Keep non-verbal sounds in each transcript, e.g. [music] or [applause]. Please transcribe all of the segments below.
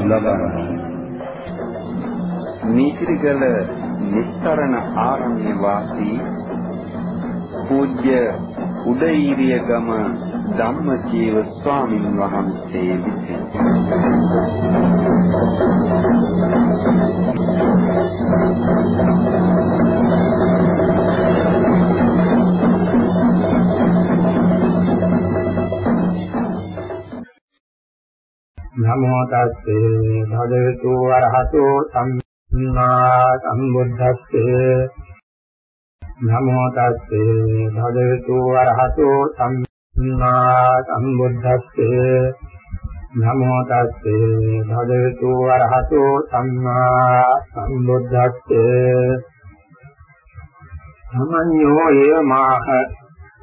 ධර්ම දේශනාව පවත්වනු ලබන්නේ නීතිගල නිස්තරණ ආරණ්‍ය වාසී පූජ්‍ය උදේීරිය ගම ධම්මජීව ස්වාමින් වහන්සේ විසින්. නමෝ තස්සේ භගවතු වරහතෝ සම්මා සම්බුද්දස්සේ නමෝ තස්සේ භගවතු වරහතෝ සම්මා සම්බුද්දස්සේ නමෝ තස්සේ භගවතු වරහතෝ සම්මා සම්බුද්දස්සේ සමඤ්ඤෝ ඒව මාහ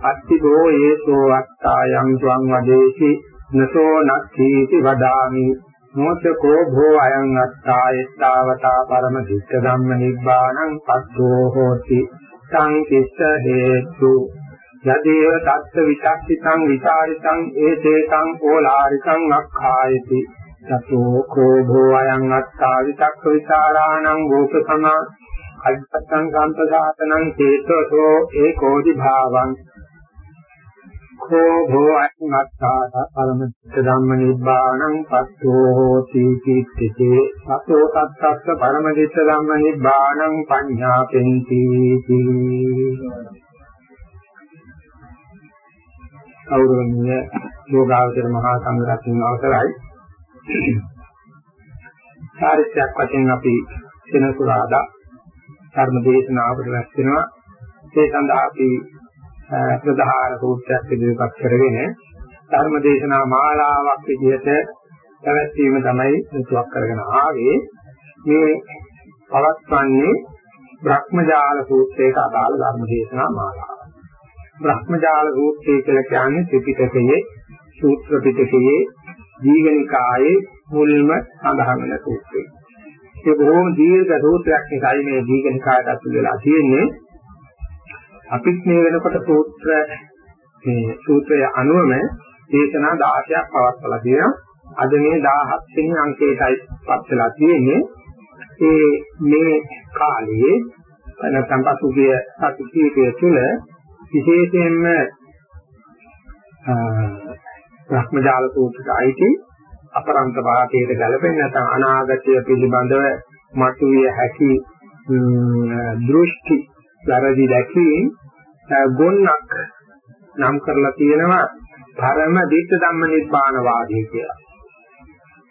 අත්තිබෝ ඒසෝ අත්තායං ත්වං වදේසි නසෝ නක්ඛීති වදාමි. මොචකෝ භෝ අයං අත්තායත්තාවතා පරම දික්ක ධම්ම නිබ්බාණං පස්සෝ හෝති. සංකිස්ස හේතු. යදේව තත්ත විචක්ෂිතං විචාරිතං ඒතේතං ඕලාරිකං අක්ඛායති. තතෝ කෝ භෝ අයං අත්තා විචක්ක විචාරාණං භූත සමා අද්පත්තං සම්පදාතනං චේතසෝ ඒකෝදි භාවං. කෝ භෝ අත්මත්තා පරමත්ත ධම්ම නිබ්බාණං පස්සෝ හෝති කිච්චේ සතෝ තත්තස්ස පරමදිත්ත ධම්ම නිබ්බාණං පඤ්ඤාපෙන්ති කෞරවණීය යෝගාවචර මහා සංඝරත්නයන් අවසරයි. චාරිත්‍රාක් වශයෙන් අපි සෙනසුරාදා ධර්ම දේශනාවට රැස් වෙනවා. ඒ සඳහා අපි ප්‍රධාන සූත්‍රයක් ඉදිරිපත් කරගෙන ධර්ම දේශනා මාලාවක් විදිහට පැවැත්වීම තමයි මුතුවක් කරගෙන ආවේ මේ පවත්වන්නේ බ්‍රහ්මජාල සූත්‍රයට අදාළ ධර්ම දේශනා මාලාව. බ්‍රහ්මජාල සූත්‍රය කියලා කියන්නේ ත්‍රිපිටකයේ සූත්‍ර පිටකයේ දීඝනිකායේ මුල්ම සඳහන් වෙන සූත්‍රය. ඒ බොහොම දීර්ඝ සූත්‍රයක් නිසායි මේ දීඝනිකායට අතුල් වෙලා තියෙන්නේ. අපිත් මේ වෙනකොට සූත්‍ර මේ සූත්‍රය අනුවම දේශනා 16ක් පවත්වලා තියෙනවා. අද මේ 17 වෙනි අංකයටයි පත් වෙලා තියෙන්නේ. ඒ මේ කාලයේ නැත්නම් පසුගිය සති කීපය තුළ විශේෂයෙන්ම භ්‍රමජාල සූත්‍රයට අයිති අපරන්ත වාතයට ගැලපෙන්නේ නැත්නම් අනාගතය පිළිබඳව මතුවිය හැකි දෘෂ්ටි වැරදි දැකීම් ගොන්නක් නම් කරලා තියෙනවා පරම දිට්ඨ ධම්ම නිබ්බාන වාදය කියලා.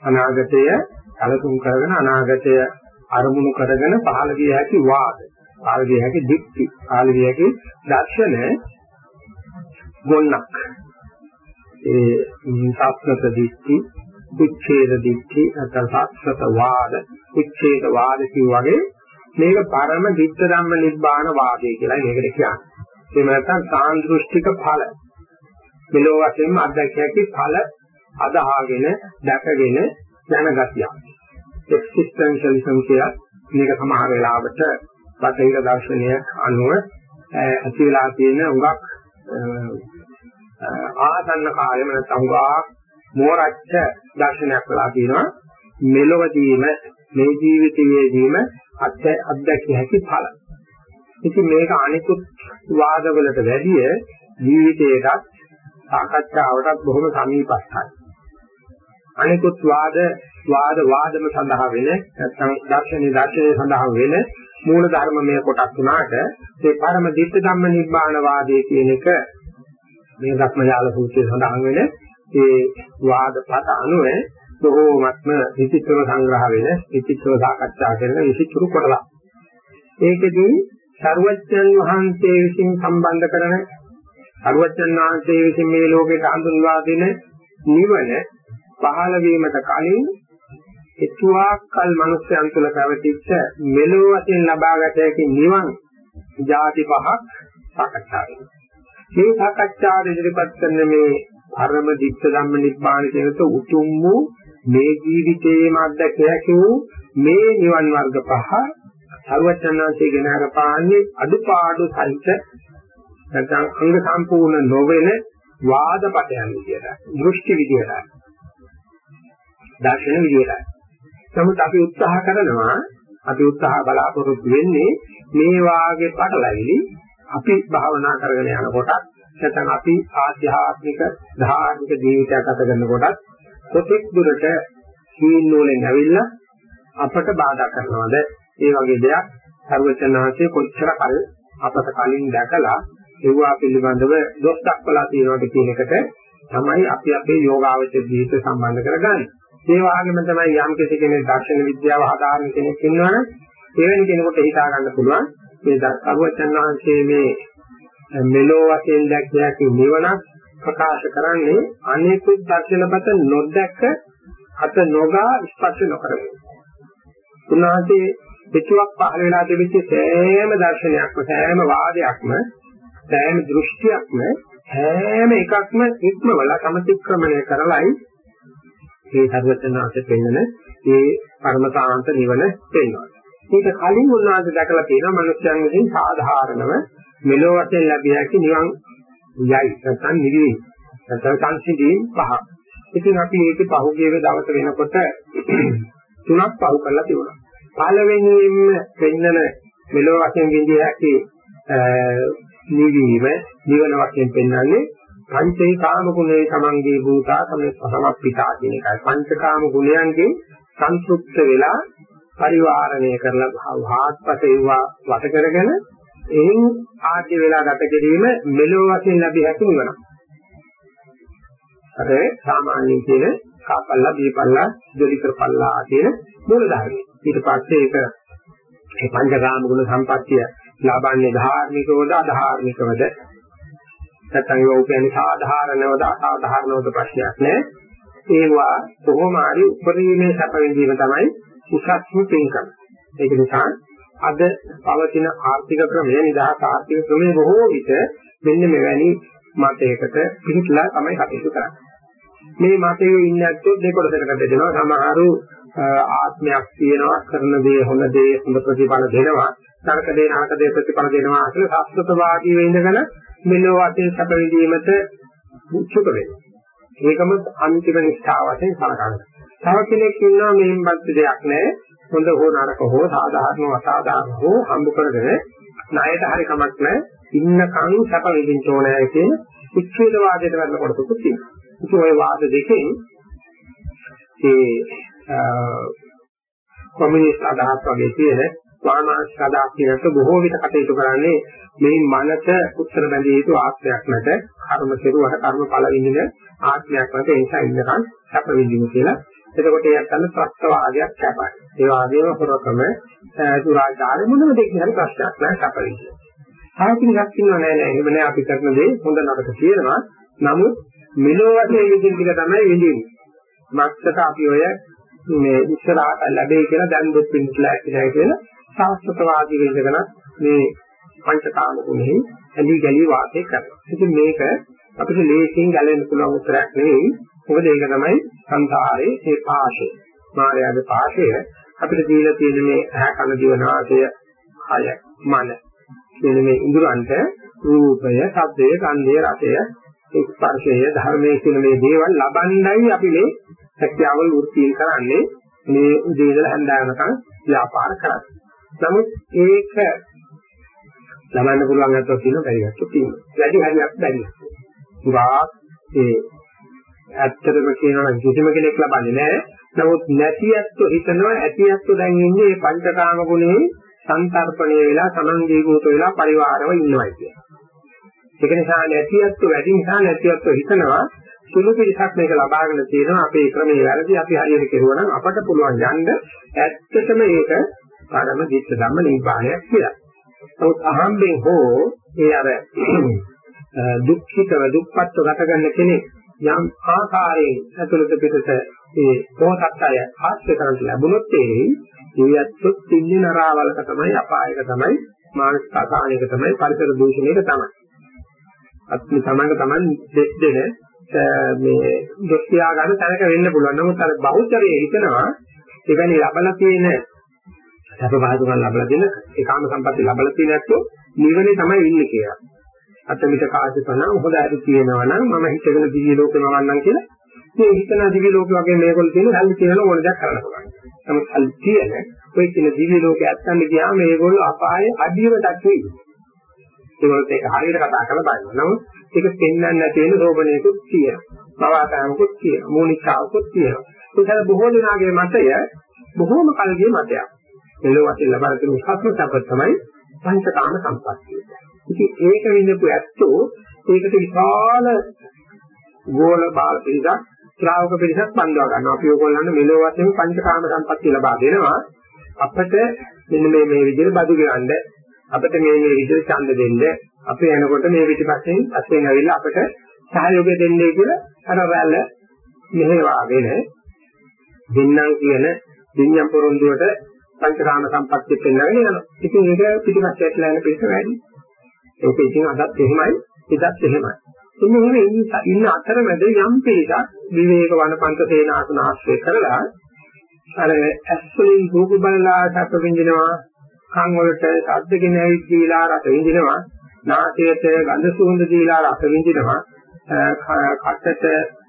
අනාගතය කලතුම් කරගෙන අනාගතය අරමුණු කරගෙන පහළ විය හැකි වාද, පහළ විය හැකි දික්ටි, පහළ විය හැකි දර්ශන ගොන්නක්. ඒ සත්‍යත දික්ටි, උච්ඡේද දික්ටි, නැත්නම් සත්‍යත වාද, උච්ඡේද වාද වගේ මේක පරම දිට්ඨ ධම්ම නිබ්බාන වාදය කියලා මේකට කියන්නේ. එහෙම නැත්නම් සාන්දෘෂ්ටික ඵල. මෙලෝ වශයෙන්ම අධ්‍යක්ෂයකි ඵල අදහාගෙන දැකගෙන යන ගතිය. එක්සිස්ටෙන්ෂලිසම් කියලා මේක සමහර වෙලාවට බටහිර දර්ශනය අනුව ඇති වෙලා තියෙන උඟක් ආසන්න කාලෙම නැත්නම් උඟා මෝරච්ච දර්ශනයක් වෙලා තියෙනවා. මෙලොවදීම මේ ජීවිතයේදීම අත්දැකිය හැකි ඵල. ඉතින් මේක අනිකුත් වාදවලට වැඩිය ජීවිතයටත් සාකච්ඡාවටත් බොහොම සමීපස්ථයි. අනිකුත් වාද වාද වාදම සඳහා වෙන නැත්නම් දර්ශනීය දර්ශනය සඳහා වෙන මූල ධර්මමය කොටස් තුනකට මේ පරම දිට්ඨ ධම්ම නිබ්බාන වාදයේ කියන එක මේ ධර්මයාල සූත්‍රයේ සඳහන් වෙන ඒ වාදපත අනුව බොහෝමත්ම විචිත්‍රව සංග්‍රහ වෙන විචිත්‍රව සාකච්ඡා කරන විචිත්‍ර කොටලා. ඒකෙදී සර්වඥන් වහන්සේ විසින් සම්බන්ධ කරන සර්වඥන් වහන්සේ විසින් මේ ලෝකෙට හඳුන්වා දෙන නිවන පහළ වීමට කලින් එතුවාකල් මිනිස්යන් තුළ පැවතිච්ච මෙලොව වශයෙන් ලබාගත හැකි නිවන් ಜಾති පහක් සාකච්ඡා වෙනවා. මේ සාකච්ඡාව ඉදිරිපත් කරන මේ පරම දික්ක ධම්ම නිබ්බාන කියනත උතුම් වූ මේ ජීවිතයේම අත්දැකිය හැකි වූ මේ නිවන් වර්ග පහ සර්වචන්නාංශයේ ගෙන හරපාන්නේ අදුපාඩු සහිත නැත්නම් අංග සම්පූර්ණ නොවන වාදපටයන් විදියට දෘෂ්ටි විදියට දර්ශන විදියටයි. නමුත් අපි උත්සාහ කරනවා අපි උත්සාහ බලාපොරොත්තු වෙන්නේ මේ වාගේ පටලැවිලි අපි භාවනා කරගෙන යනකොට නැත්නම් අපි ආධ්‍යාත්මික ධාර්මික ජීවිතයක් ගත කරනකොට කොතෙක් දුරට සීන් නෝලෙන් ඇවිල්ලා අපට බාධා කරනවද ඒ වගේ දෙයක් සර්වචනාංශයේ කොච්චර කල් අපට කලින් දැකලා ඒවා පිළිබඳව දොස් දක්වලා තියෙනවද කියන එකට තමයි අපි අපේ යෝගාවචර ජීවිත සම්බන්ධ කරගන්නේ. ඒ වගේම තමයි යම් කෙනෙක් දර්ශන විද්‍යාව හදාරන කෙනෙක් ඉන්නවනම් එවැනි කෙනෙකුට හිතා ගන්න පුළුවන් මේ සර්වචන් වහන්සේ මේ මෙලෝ වශයෙන් දැක්කේ නිවනක් ප්‍රකාශ කරන්නේ අනේකුත් දර්ශනපත නොදැක අත නොගා ස්පර්ශ නොකරගෙන. උන්වහන්සේ පිටුවක් පහළ වෙලා තිබිච්ච සෑම දර්ශනයක්ම සෑම වාදයක්ම සෑම දෘෂ්ටියක්ම හැම එකක්ම ඉක්මවල සමතික්‍රමණය කරලයි මේ සර්වඥාන්සේ පෙන්වන මේ පරමතාන්ත නිවන පෙන්වනවා. මේක කලින් උන්වහන්සේ දැකලා තියෙනවා මිනිස්යන් විසින් සාධාරණව මෙලෝ වශයෙන් ලැබිය හැකි නිවන් යයි නැත්නම් නිවි නැත්නම් සංසිඳීම් පහ. ඉතින් අපි මේකේ පහුගිය දවස වෙනකොට [clears throat] තුනක් පහු කරලා තිබුණා. පළවෙනියෙන්ම පෙන්නන මෙලෝ වශයෙන් විඳිය හැකි නිවීම නිවන වශයෙන් පෙන්වන්නේ පංචේ කාම ගුණේ තමන්ගේ භූතා තමයි සමප්පිතා කියන එකයි. පංචකාම ගුණයන්ගෙන් සංසුප්ත වෙලා පරිවාරණය කරලා හාත්පස ඒවා වට කරගෙන එයින් ආද්‍ය වෙලා ගත කිරීම මෙලෝ වශයෙන් ලැබිය හැකි නිවන. අර සාමාන්‍යයෙන් කියන කාපල්ලා දීපල්ලා ජොලි කරපල්ලා කියන මූල ධර්මයි. ඊට පස්සේ ඒක මේ පංචකාම ගුණ සම්පත්තිය ලබන්නේ ධාර්මිකවද අධාර්මිකවද නැත්නම් ඒවා කියන්නේ සාධාරණවද අසාධාරණවද ප්‍රශ්නයක් නෑ. ඒවා කොහොම හරි උපරිමේ සැප විඳීම තමයි උසස්ම පින්කම. ඒක නිසා අද පවතින ආර්ථික ක්‍රමය නිදහස් ආර්ථික ක්‍රමය බොහෝ විට මෙන්න මෙවැනි මතයකට පිළිట్లా තමයි කටයුතු කරන්නේ. මේ මතයේ ඉන්නේ නැත්තොත් දෙකොටසකට බෙදෙනවා. සමහරු ආත්මයක් තියෙනවා කරන දේ හොඳ දේ හොඳ ප්‍රතිඵල දෙනවා. නරක දේ නරක දේ ප්‍රතිඵල දෙනවා කියලා සාස්ත්‍රවාදී වෙන්නගෙන මෙලෝ වශයෙන් සැප විඳීමට උත්සුක වෙනවා. ඒකම අන්තිම නිෂ්ඨාව වශයෙන් සලකනවා. තව කෙනෙක් ඉන්නවා මෙහෙම්පත් දෙයක් නැහැ. හොඳ හෝ නරක හෝ සාධාරණ අසාධාරණ හෝ හම්බ කරගෙන ණයට හරි කමක් නැහැ. ඉන්නකන් සැප විඳින්න ඕනෑ කියන උච්ඡේද වාදයට වැඩ කොටසකුත් තියෙනවා. ඉතින් ওই වාද දෙකෙන් ඒ කොමියුනිස්ට් අදහස් වගේ තියෙන වාමාංශ අදහස් කියනක බොහෝ විට කටයුතු කරන්නේ මේ මනස උත්තර බැඳිය යුතු ආත්මයක් නැත කර්ම කෙරුවට කර්ම ඵල විඳින ආත්මයක් නැත ඒ නිසා ඉන්නකන් සැප විඳින්න කියලා එතකොට ඒත් අන්න ප්‍රස්තවාදයක් කැපයි. ඒ වගේම හොරකම දුරාචාර මොනම දෙයකින් හරි ප්‍රශ්නයක් නැහැ සැපවිඳ. ආයතනයක් ඉන්නව නෑ නෑ එහෙම නෑ අපි කරන දේ හොඳ නරක කියනවා. නමුත් මෙලෝ වශයෙන් විදිහ ටික තමයි විඳින්නේ. මක්සට අපි ඔය මේ ඉස්සරහට ලැබෙයි කියලා දැන් දෙත් පිළිట్లా ඇතිදයි කියලා සාස්ත්‍රවාදී වෙනකන මේ පංචකාම ගුණෙහි ඇලි ගලි වාසය කරනවා. ඉතින් මේක අපිට ලේසියෙන් ගැලවෙන්න පුළුවන් උත්තරයක් නෙවෙයි. මොකද ඒක තමයි සංසාරේ මේ පාෂය. මායාවේ පාෂය අපිට දීලා තියෙන මේ ඇහ කන දිව නාසය කය මන කියන මේ ඉඳුරන්ට රූපය, ශබ්දය, ගන්ධය, රසය, ස්පර්ශය, ධර්මයේ කියන මේ දේවල් ලබන්නයි අපි මේ හැකියාවල් වෘත්තියෙන් කරන්නේ මේ උදේ ඉඳලා හැන්දෑවකම් ව්‍යාපාර කරන්නේ. නමුත් ඒක ලබන්න පුළුවන් අතට තියෙන බැරියක් තියෙනවා. වැඩි හරියක් බැරි. පුරා ඒ ඇත්තටම කියනවා නම් කිසිම කෙනෙක් ලබන්නේ නැහැ. නමුත් නැති ඇත්තෝ හිතනවා ඇති ඇත්තෝ දැන් ඉන්නේ මේ පංචකාම ගුණේ සංතරපණය වෙලා තමන්ගේ ගෝත වෙලා පරිවාරව ඉන්නවා කියලා. ඒක නිසා නැති ඇත්තෝ වැඩි නිසා නැති ඇත්තෝ හිතනවා සුළු පිළිසක් මේක ලබාගෙන තියෙනවා අපේ ක්‍රමයේ වැරදි අපි හරියට කෙරුවා නම් අපට පුළුවන් යන්න ඇත්තටම ඒක පරම දිට්ඨ ධම්ම නිපාණයක් කියලා. නමුත් අහම්බෙන් හෝ ඒ අර [clears throat] දුක්ඛිතව දුක්පත්ව ගත ගන්න කෙනෙක් යම් ආකාරයෙන් ඇතුළත පිටත ඒ පොහතත්ය ආශ්‍රය කරන් ලැබුණොත් ඒ ඒයත්ත් ඉන්නේ නරාවලක තමයි අපායක තමයි මානසික අසහනයක තමයි පරිසර දූෂණයක තමයි. අත්මි තමන්ට තමන් දෙන්න මේ දොස් කියා ගන්න තැනක වෙන්න පුළුවන්. නමුත් අර බෞද්ධරයේ හිතනවා එවැනි ලබලා තියෙන සැප පහසුකම් ලබලා දෙන ඒකාම සම්පatti ලබලා තියෙන ඇත්තෝ නිවනේ තමයි ඉන්නේ කියලා. අතමිට කාසිපන හොඳ ඇති කියනවා නම් මම හිතගෙන දිව්‍ය ලෝකෙම වන්නම් කියලා මේ හිතන දිවි ලෝක වගේ මේගොල්ලෝ තියෙන සල්ලි තියෙන ඕන දෙයක් කරන්න පුළුවන්. නමුත් සල්ලි තියෙන ඔය කියන දිවි ලෝකයේ ඇත්තන් ගියාම මේගොල්ලෝ අපායේ අඩියටක් වෙයි. ඒගොල්ලෝ ඒක හරියට කතා කරලා බලනවා. නමුත් ඒක පෙන්වන්න නැති වෙන රෝපණයකුත් තියෙනවා. බවාතනකුත් තියෙනවා. මූලිකාවකුත් තියෙනවා. ඒකල බොහෝ දෙනාගේ මතය බොහෝම කල්ගේ මතයක්. මෙලොව වශයෙන් ලබන තුරු උසස්ම සම්පත තමයි පංචකාම සම්පත්තිය. ඉතින් ඒක විඳපු ඇත්තෝ ඒකට විශාල ගෝල බාල පිළිසක් ශ්‍රාවක පිළිසක් බඳවා ගන්නවා. අපි ඕගොල්ලන්ට මෙලොව වශයෙන් පංචකාම සම්පත්තිය ලබා දෙනවා. අපිට මෙන්න මේ මේ විදිහට බදු ගන්න අපිට මේ මේ විදිහට ඡන්ද දෙන්න අපි එනකොට මේ පිටිපස්සෙන් අස්සෙන් ඇවිල්ලා අපිට සහයෝගය දෙන්නේ කියලා අර රැළ මෙහෙවාගෙන දෙන්නම් කියන දෙන්නම් පොරොන්දුවට පංචකාම සම්පත්තිය පෙන්වගෙන යනවා. ඉතින් ඒක පිටිපස්සට යන පිළිස වැඩි. ඒක ඉතින් අදත් එහෙමයි, එදත් එහෙමයි. ඉතින් එහෙම ඉන්න අතරමැද යම් පිටක් විවේක වනපන්ත සේනාසන ආශ්‍රය කරලා අර ඇස්වලින් රූප බලලා සැප විඳිනවා, කන් වලට ශබ්දකින් ඇවිත් දීලා රස විඳිනවා, නාසයට ගඳ සුවඳ දීලා රස විඳිනවා, කටට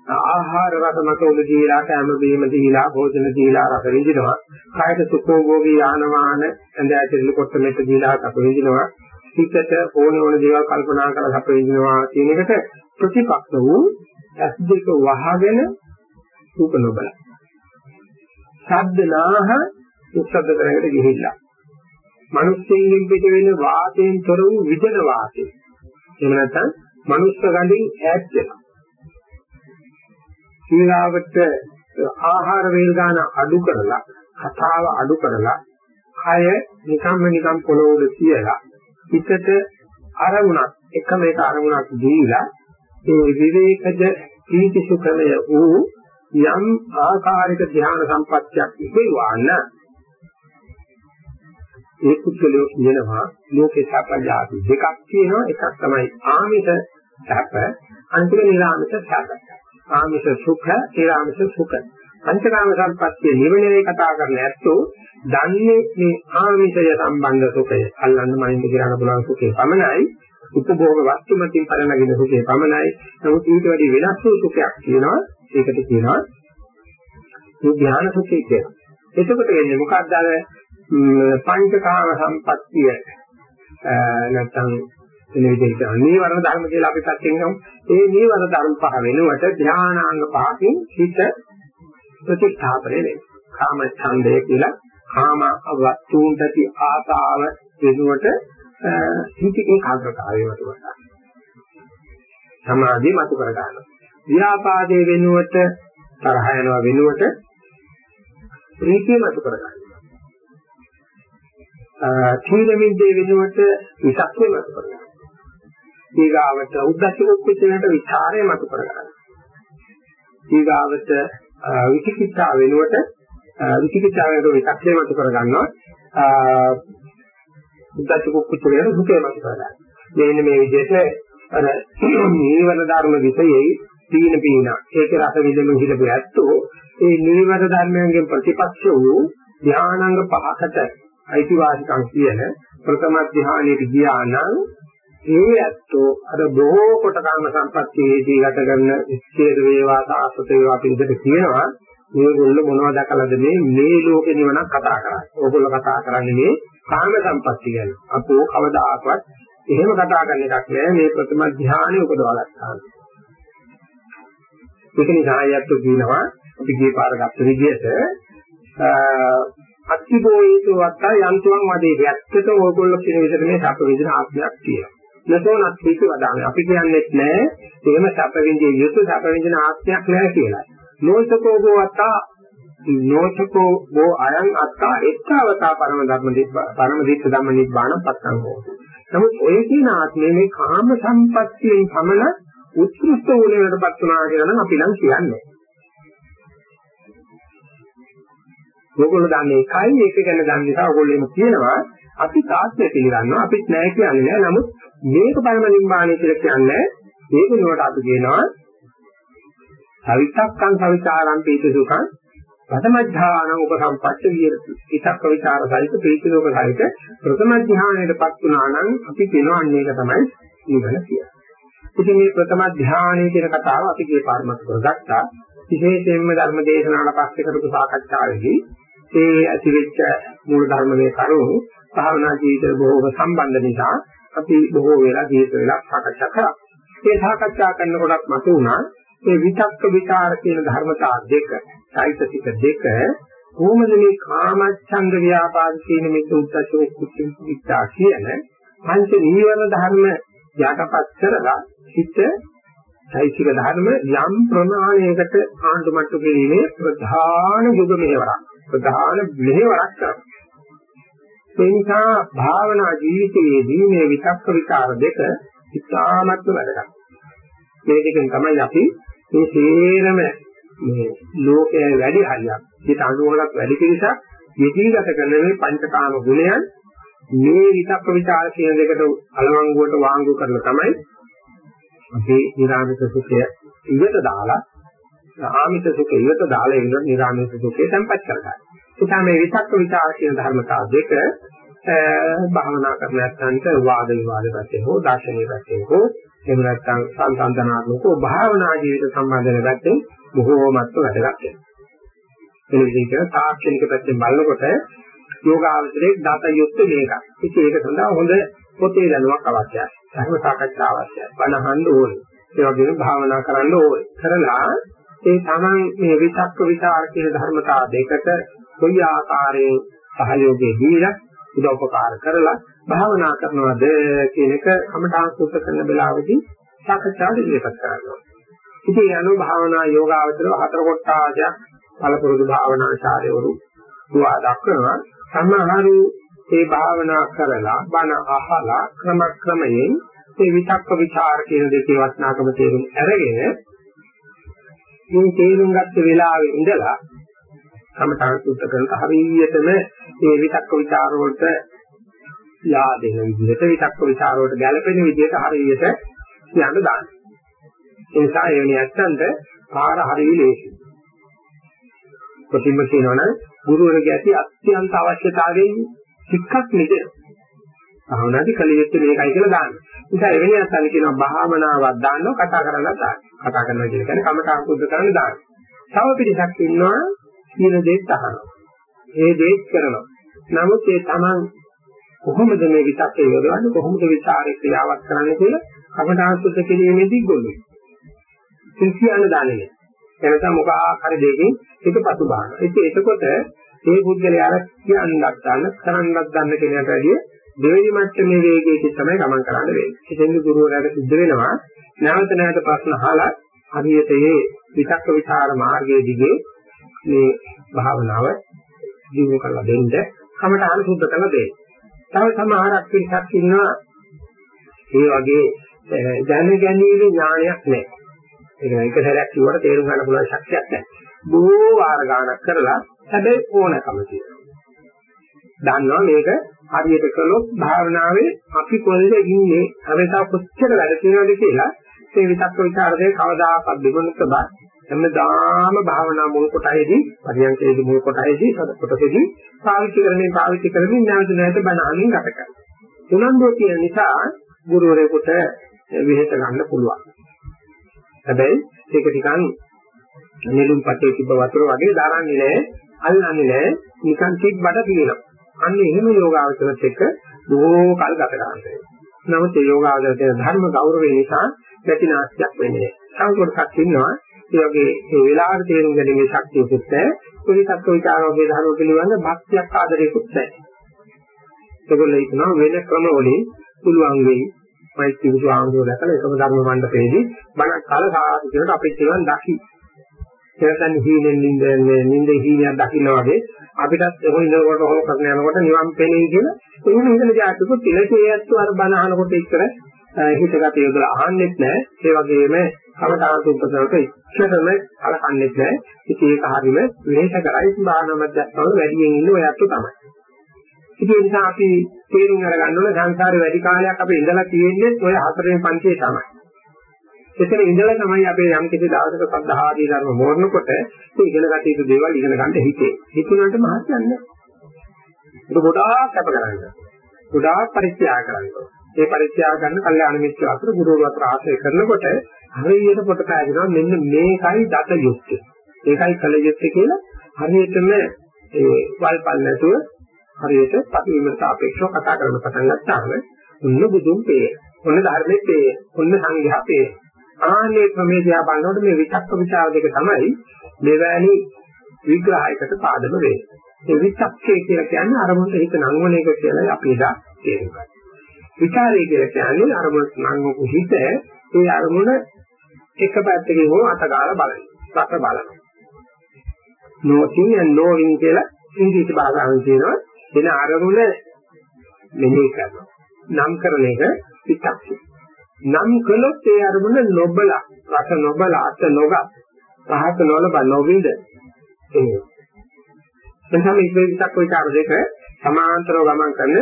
ආහාර රස මතෝල දීලා කැම බීම දීලා භෝජන දීලා රස විඳිනවා කායත සුඛෝභෝගී යානවාන ඇඳ ඇතිරි කොට මෙත දීලා රස විඳිනවා හිතට ඕන ඕන දේවල් කල්පනා කරලා රස විඳිනවා කියන එකට ප්‍රතිපක්ෂ වූ ඇස් දෙක වහගෙන සූප නොබල. ශබ්දනාහ උත්සද්ද කරකට ගිහිල්ලා. මනුස්සයෙන් පිට වෙන වාතයෙන් තොර වූ විදන වාතය. එහෙම නැත්නම් මනුස්ස ගඳින් ඈත් වෙනවා. ඊගාවට ආහාර වේල් ගන්න අඩු කරලා කතාව අඩු කරලා කය නිකම්ම නිකම් පොළොවල තියලා හිතට අරමුණක් එකම එක අරමුණක් දීලා ඒ විවේකජ ප්‍රීති සුඛමය වූ යම් ආකාරික ධ්‍යාන සම්පත්තියක් ඉපෙවන්න ඒ පුද්ගලයෝ කියනවා ලෝකේ සැපජාති දෙකක් තියෙනවා. එකක් තමයි ආමිත සැප අන්තිම නිරාමිත සැප. ආමිෂ සුඛ, ඊරාමිෂ සුඛ. පංචකාම සම්පත්තිය නිවනේ කතා කරන ඇත්තෝ දන්නේ මේ ආමිෂය සම්බන්ධ සුඛය. අල්ලන්න මනින්ද කියලා බලන සුඛේ පමණයි. උපභෝග වස්තුමකින් පරණගෙන සුඛේ පමණයි. නමුත් ඊට වැඩි වෙනස් වූ සුඛයක් තියෙනවා. ඒකට කියනවා මේ ධ්‍යාන සුඛය කියලා. එතකොට වෙන්නේ මොකක්ද අර පංචකාම සම්පත්තිය නැත්නම් වෙන විදිහට නීවරණ ධර්ම කියලා අපි පැත්තෙන් ගමු. ඒ නීවරණ ධර්ම පහ වෙනුවට ධානාංග පහකින් හිත ප්‍රතිස්ථාපනය වෙනවා. කාම ඡන්දය කියලා කාම වස්තුන්ට ඇති ආසාව වෙනුවට හිත ඒකාග්‍රතාවය වටවලා. සමාධිය මතු කර ගන්නවා. ව්‍යාපාදයේ වෙනුවට තරහ යනවා වෙනුවට ප්‍රීතිය මතු කර ගන්නවා. තීනමින්දේ වෙනුවට විසක්කේ මතු කර ගන්නවා. ඊගාවට උද්දච්ච කුච්චයට විචාරය මතු කරගන්න. ඊගාවට විචිකිච්ඡා වෙනුවට විචිකිච්ඡා වෙනුවට විචක්ෂය මතු කරගන්නවා. උද්දච්ච කුච්ච වෙන දුකේ මතු කරගන්න. මෙන්න මේ විදිහට අර නීවර ධර්ම විෂයෙහි තීන පීන ඒක රස විදෙමින් හිටපු ඇත්තෝ ඒ නීවර ධර්මයන්ගෙන් ප්‍රතිපක්ෂ වූ ධානාංග පහකට අයිතිවාසිකම් කියන ප්‍රථම ධානයේ ගියා නම් ඒ ඇත්තෝ අර බොහෝ කොට කාම සම්පත්තියේදී ගත කරන ඉස්කේද වේවා සාස්වත වේවා පිළිදෙට කියනවා මේගොල්ලෝ මොනවද දැකලාද මේ මේ ලෝකේ නිවනක් කතා කරන්නේ. ඕගොල්ලෝ කතා කරන්නේ මේ කාම සම්පත්තිය ගැන. අපෝ කවදාකවත් එහෙම කතා කරන එකක් නෑ මේ ප්‍රථම ධානය උපදවා ගන්නවා. ඒක නිසා අයත් කියනවා අපි ගිය පාර ගත්ත විදිහට අත්තිබෝයේතු වත්තා යන්තුන් වදේ ඇත්තට ඕගොල්ලෝ කියන විදිහට මේ සැප විදින ආත්මයක් තියෙනවා. නසෝනත් හිත වදාන. අපි කියන්නේ නැහැ එහෙම සැප විඳිය යුතු සැප විඳින ආත්මයක් නැහැ කියලා. නෝසකෝ ගෝවත්තා නෝසකෝ ගෝ අයං අත්තා එක්තාවතා පරම ධර්ම පරම දිට්ඨ ධම්ම නිබ්බාන පත්තං හෝ. නමුත් ඔය කියන ආත්මේ මේ කාම සම්පත්තියෙන් පමණ උත්කෘෂ්ඨ වුණේකටපත් වුණා කියලා නම් අපි නම් කියන්නේ. ඔයගොල්ලෝ දන්නේ එකයි ඒක ගැන දන්න නිසා ඔයගොල්ලෝ එහෙම කියනවා අපි තාත්‍ය පිළිගන්නවා අපිත් නැහැ කියන්නේ නෑ නමුත් මේක පරම නිම්මාණය කියලා කියන්නේ ඒක නුවට අපි කියනවා සවිතක්කං සවිචාරං පීති සුඛං ප්‍රථම ධානං උපසම්පච්ච විහෙරති. ඉතක්ක විචාර සහිත පීති සුඛ සහිත ප්‍රථම ධානයටපත් වුණා නම් අපි කියනවා අන්න ඒක තමයි නිවන කියන්නේ. ඉතින් මේ ප්‍රථම ධානය කියන කතාව අපි ගිය පාරමත් කරගත්තා. විශේෂයෙන්ම ධර්ම දේශනාවට පස්සේ කරපු සාකච්ඡාවේදී ඒ ඇතිවෙච්ච මූල ධර්මයේ කරුණු භාවනා ජීවිතේ බොහෝම සම්බන්ධ නිසා අපි බොහෝ වෙලා ජීවිත වෙලා සාකච්ඡා කරා. ඒ සාකච්ඡා කරනකොටත් මතු වුණා මේ විතක්ක විචාර කියන ධර්මතා දෙක, চৈতසික දෙක කොහොමද මේ කාමච්ඡන්ද ව්‍යාපාද කියන මේ උද්දච්ච කුච්චිතා කියන පංච නීවරණ ධර්ම යටපත් කරලා හිත චෛතසික ධර්ම යම් ප්‍රමාණයකට ආණ්ඩුමට්ටු කිරීමේ ප්‍රධාන යුග මෙහෙවරක් ප්‍රධාන මෙහෙවරක් කරනවා. ඒ නිසා භාවනා ජීවිතයේදී මේ විතක්ක විචාර දෙක ඉතාමත්ම වැදගත්. මේ දෙකෙන් තමයි අපි මේ සේරම මේ ලෝකයේ වැඩි හරියක් හිත අනුවලක් වැඩි පිරිසක් යෙදීගත කරන මේ පංචකාම ගුණයන් මේ විතක්ක විචාර කියන දෙකට අලවංගුවට වාංගු කරලා තමයි අපේ නිරාමිත සුඛය ඉවත දාලා ආමිත සුඛය ඉවත දාලා ඉන්න නිරාමිත සුඛය සම්පත් කරගන්න. ඒ මේ විතක්ක විචාර කියන ධර්මතාව දෙක භාවනා කරන නැත්නම් වාද විවාද පැත්තේ හෝ දාර්ශනික පැත්තේ හෝ එහෙම නැත්නම් සංසන්දනාත්මකව භාවනා ජීවිත සම්බන්ධන පැත්තෙන් බොහෝමත්ම වැදගත් වෙනවා. ඒ විදිහට තාක්ෂණික පැත්තෙන් බලනකොට යෝගාවචරයේ දත යුක්ත මේක. ඉතින් ඒක සඳහා හොඳ පොතේ දැනුමක් අවශ්‍යයි. ධර්ම සාකච්ඡා අවශ්‍යයි. බණ අහන්න ඕනේ. ඒ වගේම භාවනා කරන්න ඕනේ. කරලා ඒ තමන් මේ විතක්ක විචාර කියන ධර්මතා දෙකට කොයි ආකාරයෙන් සහයෝගය දීලා උදව්පකාර කරලා භාවනා කරනවද කියන එක කමඨාන් සුද්ධ කරන වෙලාවෙදී සාකච්ඡාවට ඉදිරිපත් කරනවා. ඉතින් අනු භාවනා යෝගාවචරව හතර කොටාසයක් පළපුරුදු භාවනාචාර්යවරු දුවා දක්වනවා. සමහරු ඒ භාවනා කරලා බණ අහලා ක්‍රම ක්‍රමයෙන් මේ විතක්ක ਵਿਚාර කියන දෙකේ වටිනාකම තේරුම් අරගෙන මේ තේරුම් ගත්ත වෙලාවේ ඉඳලා සමතන සුද්ධ කරනට හරියටම මේ විතක්ක ਵਿਚාර වලට යාදෙන විදිහට විතක්ක ਵਿਚාර වලට ගැළපෙන විදිහට හරියට කියන්න දාන්න. ඒ නිසා එවැනි ඇත්තන්ට පාර හරිය ලේසි. ප්‍රතිම කියනවනම් ගුරුවරගේ ඇති අත්‍යන්ත අවශ්‍යතාවයෙන් සික්කක් නේද? භාවනාදී කලියෙත් මේකයි කියලා දාන්න. ඒ නිසා එවැනි ඇත්තන් කියනවා භාවනාවක් දාන්නව කතා කරන්නත් දාන්න. කතා කරනවා කියන්නේ කමඨාංකුද්ධ කරන්න දාන්න. තව පිටසක් ඉන්නවා කියන දේත් අහනවා. ඒ දේත් කරනවා. නමුත් ඒ Taman කොහොමද මේ විතක්කේ යොදවන්නේ කොහොමද විචාරේ ක්‍රියාවක් කරන්නේ කියලා කමඨාන් සුද්ධ කිරීමේදී ගොල්ලෝ. සිහියන දාන්නේ. එනසම මොකක් හරි දෙයකින් ඒක පසුබාහන. ඉතින් එතකොට මේ පුද්ගලයා අර කියන්නත් ගන්න කරන්නත් ගන්න කෙනාට වැඩිය දෙවෙනි මට්ටමේ වේගයකින් තමයි ගමන් කරන්න වෙන්නේ. ඉතින් ගුරුවරයාට සිද්ධ වෙනවා නැවත නැවත ප්‍රශ්න අහලා හරියට මේ විතක්ක විචාර මාර්ගයේ දිගේ මේ භාවනාව ජීව කරලා දෙන්න කමටහන් සුද්ධ කරලා දෙන්න. තව සමහරක් පිටක් ඉන්නවා ඒ වගේ දැන ගැනීම ඥානයක් නැහැ. ඒක එක සැරයක් කිව්වට තේරුම් ගන්න පුළුවන් ශක්තියක් නැහැ. බොහෝ වාර ගණනක් කරලා හැබැයි ඕනකම තියෙනවා. දන්නවා මේක හරියට කළොත් භාවනාවේ අපි කොහෙද ඉන්නේ අරසා කොච්චර වැඩ තියෙනවද කියලා මේ විතක්ක ਵਿਚාරයේ කවදාකවත් දෙගොන්නක බා හැමදාම භාවනා මුල් කොටයේදී පරියන්කේදී මුල් කොටයේදී කොටසේදී පාවිච්චි කරමින් පාවිච්චි කරමින් නැවත නැවත බණ අහමින් ගත කරනවා. උනන්දුව තියෙන නිසා ගුරුවරයෙකුට විහෙත ගන්න පුළුවන්. හැබැයි ඒක ටිකන් නෙළුම් පටේ තිබ්බ වතුර වගේ දරන්නේ නැහැ, අල්ලන්නේ නැහැ, නිකන් තිබ්බට තියෙනවා. අන්න එහෙම යෝගාවචරත් එක්ක බොහෝ කල් ගත කරන්නේ. නමුත් ඒ යෝගාවචරයේ ධර්ම ගෞරවය නිසා ප්‍රතිනාශයක් වෙන්නේ නැහැ. සංකල්පයක් ඉන්නවා ඒ වගේ ඒ වෙලාවට තේරුම් ගැනීමේ ශක්තියකුත් නැහැ. පොලිසත්ව විචාරෝගේ ධර්ම පිළිබඳ භක්තියක් ආදරයකුත් නැහැ. ඒගොල්ලෝ හිතනවා වෙන ක්‍රම වලින් පුළුවන් වෙයි. මෛත්‍රී බුදු ආමරෝ දැකලා එකම ධර්ම මණ්ඩපයේදී බණක් කල සාහස කියනට අපිට කියවන් දකි. එතන හීනෙන් නින්දන්නේ නින්ද හීනයක් දකින්න වගේ අපිටත් එහෙම ඉඳනකොට හොම කරන යනකොට නිවන් පෙනේ කියලා එහෙම හිතන જાතිකුත් ඉලකේයත්තු අර බණ අහනකොට ඉතර හිතගත යොදලා අහන්නෙත් නැහැ. ඒ වගේම කමඨාන් සුප්පසලට ඉච්ඡතම කලකන්නෙත් නැහැ. ඉතින් ඒක හරීම වෙහෙස කරයි භාවනා මධ්‍යස්ථාන වැඩියෙන් ඉන්න ඔයත් තමයි. ඉතින් ඒ නිසා අපි තේරුම් අරගන්න ඕනේ සංසාරේ වැඩි කාලයක් අපි ඉඳලා තියෙන්නේ ඔය හතරෙන් පන්තියේ තමයි. එතන ඉඳලා තමයි අපේ යම් කිසි දවසක සද්ධාදී ධර්ම මෝරනකොට මේ ඉගෙන ගන්න යුතු දේවල් ඉගෙන ගන්න හිතේ. හිතුනට මහත්යන්නේ නැහැ. ඒක ගොඩාක් කැප කරන්නේ. ගොඩාක් පරිත්‍යාග කරන්නේ. ඒ පරිත්‍යාග ගන්න කල්යාණ මිත්‍ර අතර ගුරුවරු අතර ආශ්‍රය කරනකොට හරියට පොට පෑදෙනවා මෙන්න මේකයි දත යුක්තිය. ඒකයි කල යුත්තේ කියලා හරියටම ඒ වල්පල් නැතුව හරියට පරිවිමට අපේක්ෂව කතා කරන්න පටන් ගත්තාම ඔන්න බුදුන් පේ. ඔන්න ධර්මයේ පේ. ඔන්න සංඝයා පේ. ආන්නේ ක්‍රමයේ දිහා බලනකොට මේ විචක්ක ਵਿਚාර දෙක තමයි මෙවැනි විග්‍රහයකට පාදම වෙන්නේ. ඒ විචක්කේ කියලා කියන්නේ අරමුණට හිත නංවන එක කියලා අපි එදා තේරුම් ගන්නවා. විචාරය කියලා කියන්නේ අරමුණට නංවපු හිත ඒ අරමුණ එක පැත්තකින් හෝ අතගාලා බලන. රස බලන. noting and knowing කියලා ඉංග්‍රීසි භාෂාවෙන් කියනවා. එන අරමුණ මෙහෙය කරනවා. නම් කරන එක විචක්කය. නම් කළොත් ඒ අරමුණ නොබල රස නොබල අත නොග පහත නොලබ නොවිඳ එන්නේ. එතන මේ විචක්ක විචාර දෙක සමාන්තරව ගමන් කරන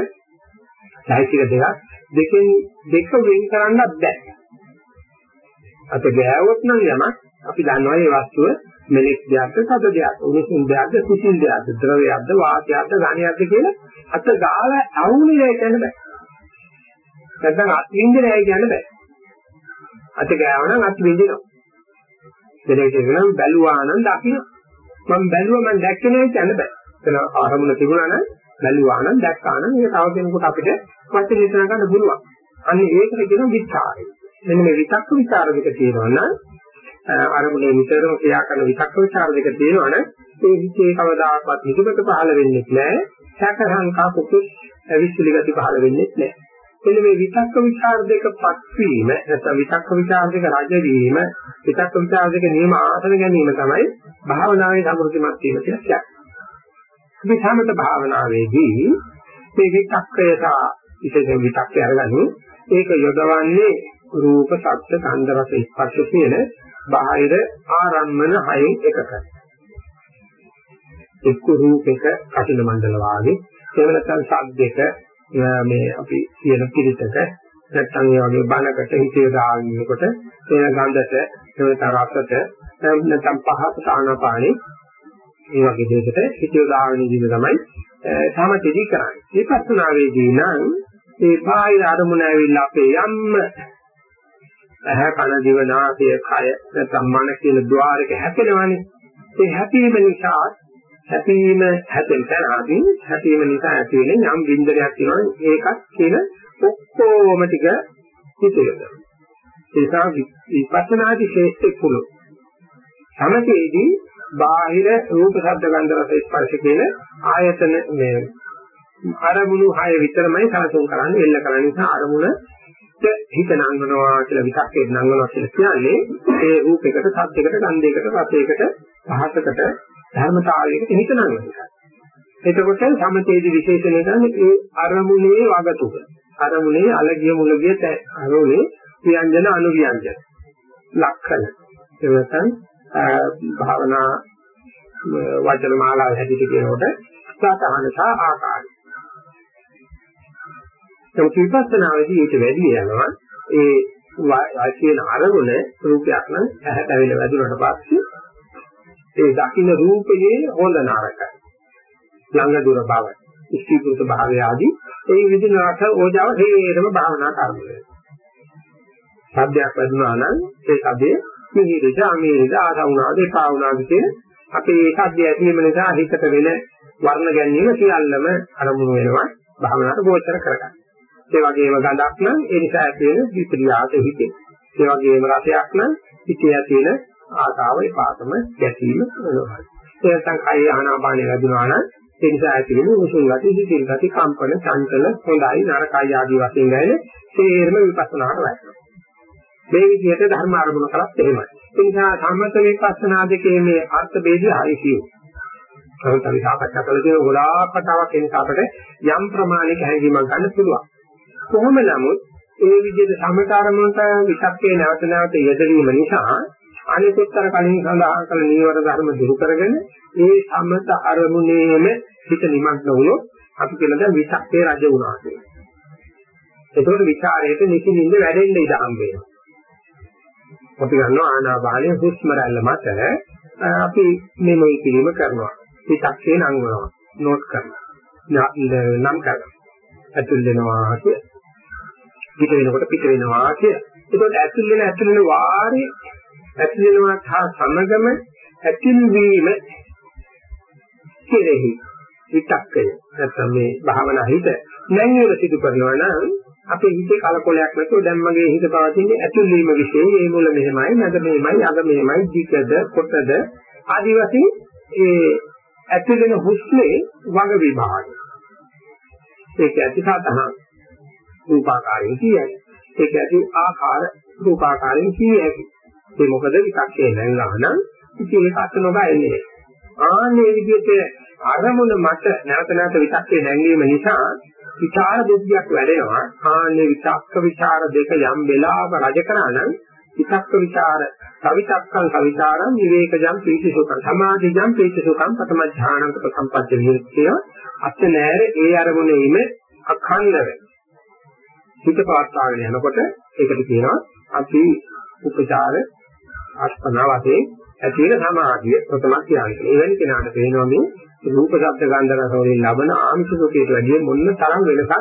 සාහිත්‍ය දෙකක් දෙකෙන් දෙක වෙන් කරන්නත් බැහැ. අත ගෑවොත් නම් යමක් අපි දන්නවා මේ වස්තුව මෙලෙක් දෙයක්ද තද දෙයක්ද උණුසුම් දෙයක්ද කුසිල් දෙයක්ද ද්‍රවයක්ද වාතයක්ද ඝනයක්ද කියලා අත ගාලා අවුනේ නැහැ කියන්න බෑ. නැත්නම් අත් විඳින්නේ නැහැ කියන්න බෑ. අත ගෑවනම් අත් විඳිනවා. දෙලෙක නම් බැලුවා නම් දකින්න. මම බැලුවා මම දැක්කේ නැහැ කියන්න බෑ. එතන ආරමුණ තිබුණා නම් බැලුවා නම් දැක්කා නම් ඒක තව කෙනෙකුට අපිට වචන හිතන ගන්න පුළුවන්. අන්න ඒකට කියන විචාරය. මෙන්න මේ විතක්ක විචාර දෙක තියෙනවා නම් අරමුණේ නිතරම ක්‍රියා කරන විතක්ක විචාර දෙක තියෙනවා නම් ඒ හිතේ කවදාකවත් නිකමක පහළ වෙන්නේ නැහැ. සැකසංකා කුකුස් අවිස්සලි ගති පහළ වෙන්නේ නැහැ. එන්න මේ විතක්ක විචාර දෙකපත් වීම නැත්නම් විතක්ක විචාර දෙක රජ වීම විතක්ක විචාර දෙක නියම ආසන ගැනීම තමයි භාවනාවේ සමෘද්ධිමත් වීම කියලා කියන්නේ. අපි සමත භාවනාවේදී මේ විතක්කය සහ විශේෂ විතක්කය අරගනි ඒක යොදවන්නේ රූප, ශබ්ද, ගන්ධ, රස, ස්පර්ශ කියන බාහිර ආරම්මන හයෙන් එකක. එක්ක රූපයක කටින මණ්ඩල වාගේ, එහෙම නැත්නම් ශබ්දයක මේ අපි කියන පිළිතක නැත්නම් ඒ වගේ බණකට හිතේ දාගෙනකොට එන ගඳට, එහෙම තරසට, නැත්නම් පහත ආනාපානෙ මේ වගේ දෙයකට හිතේ දාගෙන ඉඳින තමයි සමතේදී කරන්නේ. මේ පස්සනාවේදී නම් ඒ බාහිර අරමුණ ඇවිල්ලා අපේ යම්ම ඇහැ කන දිව නාසය කය නැත්නම් මන කියන ద్వාරක හැපෙනවනේ. ඒ හැපීම නිසා හැපීම හැපෙන තරහදී හැපීම නිසා ඇති වෙන යම් බින්දරයක් තියෙනවා ඒකත් කියන ඔක්කොම ටික හිතේද. ඒ නිසා විපස්සනාදී ශේෂ්ඨ කුල. සමතේදී බාහිර රූප ශබ්ද ගන්ධ රස ස්පර්ශ කියන ආයතන මේ අරමුණු හය විතරමයි සලසුන් කරන්නේ එල්ල කරන නිසා අරමුණ හිත නංගනවා කියලා විතක්කේ නංගනවා කියලා කියන්නේ ඒ රූපයකට, සද්දයකට, ගන්ධයකට, රසයකට, පහසකට, ධර්මතාවයකට හිත නංගනවා. එතකොට සමතේදී විශේෂණය කරන්නේ ඒ අරමුණේ වගතුක. අරමුණේ අලගිය මුලගිය අරමුණේ ව්‍යංජන අනුව්‍යංජන. ලක්ෂණ. ඒ නැත්නම් භාවනා වචන මාලාව හැටියට කියනකොට සතහන සහ ආකාරය. නමුත් විපස්සනාවේදී ඊට වැඩි යනවා ඒ කියන අරමුණ රූපයක් නම් ඇහැට ඇවිල්ලා වැදුනට පස්සේ ඒ දකින්න රූපයේ හොඳ නරකයි. ළඟ දුර බව, ඉස්තිපුරුත භාවය ආදී ඒ විදිහ රස ඕජාව හේරම භාවනා කරනවා. සබ්දයක් වැදුනා නම් ඒ සබ්දේ මිහිරිද අමීරිද ආසවුනාද එපාවුනාද කියන අපේ ඒ සබ්දය ඇතිවීම නිසා හිතට වෙන වර්ණ ගැනීම සියල්ලම අරමුණු වෙනවා භාවනාවට ගෝචර කරගන්න. ඒ වගේම ගඳක් නම් ඒ නිසා ඇති වෙන විපරියාස හිතේ. ඒ වගේම රසයක් නම් හිතේ ඇති වෙන ආසාව එපාතම ගැටීම වෙනවා. ඒ නැත්නම් කය ආනාපානෙ වැදුනා නම් ඒ නිසා ඇති වෙන උසුල් ගති, හිතින් ගති, කම්පන, චංචල, හොඳයි නරකයි ආදී වශයෙන් ගැන තේරම විපස්සනාට වැටෙනවා. මේ විදිහට ධර්ම ආරමුණ කරත් එහෙමයි. ඒ නිසා සම්මත විපස්සනා දෙකේ මේ අර්ථ ભેදය හරි කියනවා. කරත් අපි සාකච්ඡා කළ දේ ගොඩාක් කතාවක් ඒ නිසා අපිට යම් ප්‍රමාණයක හැඟීමක් ගන්න පුළුවන්. කොහොම නමුත් ඒ විදිහට සමතරමකට විචක්කේ නැවත නැවත යෙදවීම නිසා අනිකුත්තර කලින් සඳහන් කළ නීවර ධර්ම දුරු කරගෙන ඒ සමත අරමුණේම හිත නිමග්න වුණොත් අපි කියන දැන් විචක්කේ රජ වුණා කියලා. ඒකෝට විචාරයට නිසින්ින්ද වැඩෙන්න ඉඩ හම්බ වෙනවා. අපි ගන්නවා ආනාපානයේ හුස්ම රැල්ල මත අපි මෙමෙයි කිරීම කරනවා. විචක්කේ නංගනවා. නෝට් කරනවා. නම් කරනවා. ඇතුල් වෙනවා කිය. පිට වෙනකොට පිට වෙනවා කිය. ඒකත් ඇතුල් වෙන ඇතුල් වෙන වාරේ ඇතුල් වෙනවා සහ සමගම ඇතිල් වීම කෙරෙහි විතක්කය. නැත්නම් මේ භාවනා හිත නැංවීම සිදු කරනවා නම් අපේ හිතේ කලකොලයක් නැතුව දැන් මගේ හිත පවතින්නේ ඇතුල් වීම વિશે මේ මුල මෙහෙමයි නැද මෙහෙමයි අග මෙහෙමයි ධිකද කොටද? ආදි වශයෙන් ඒ ඇතුල් වෙන හුස්මේ වග විභාගය. ඒක ඇති සතහන්. රූපාකාරයෙන් කියයි. ඒක ඇති ආකාර රූපාකාරයෙන් කියයි. ඒ මොකද විතක්කේ නැංගා නම් ඉතින් ඒක අත නොබැන්නේ ආන්නේ විදිහට අරමුණ මත නැවත නැවත විතක්කේ නැංවීම නිසා විචාර බුද්ධියක් වැඩෙනවා. ආන්නේ විතක්ක විචාර දෙක යම් වෙලාවක රජ කරා නම් විතක්ක විචාර කවිතක්කං කවිචාරං විවේකජම් ප්‍රීතිසුඛං සමාධිජම් ප්‍රීතිසුඛං පතම ඥානං සම්පත්‍ය විමුක්තිය. අත් නෑර ඒ අරමුණේම අඛණ්ඩව හිත පවත්වාගෙන යනකොට ඒකට කියනවා අපි උපචාර අස්පනා වශයෙන් ඇති වෙන සමාධිය ප්‍රථම ඥානය. එවැනි කෙනාට පේනවා මේ රූප ශබ්ද ගන්ධ රස වලින් ලබන ආමිෂ සුඛයට වැඩිය මොන තරම් වෙනසක්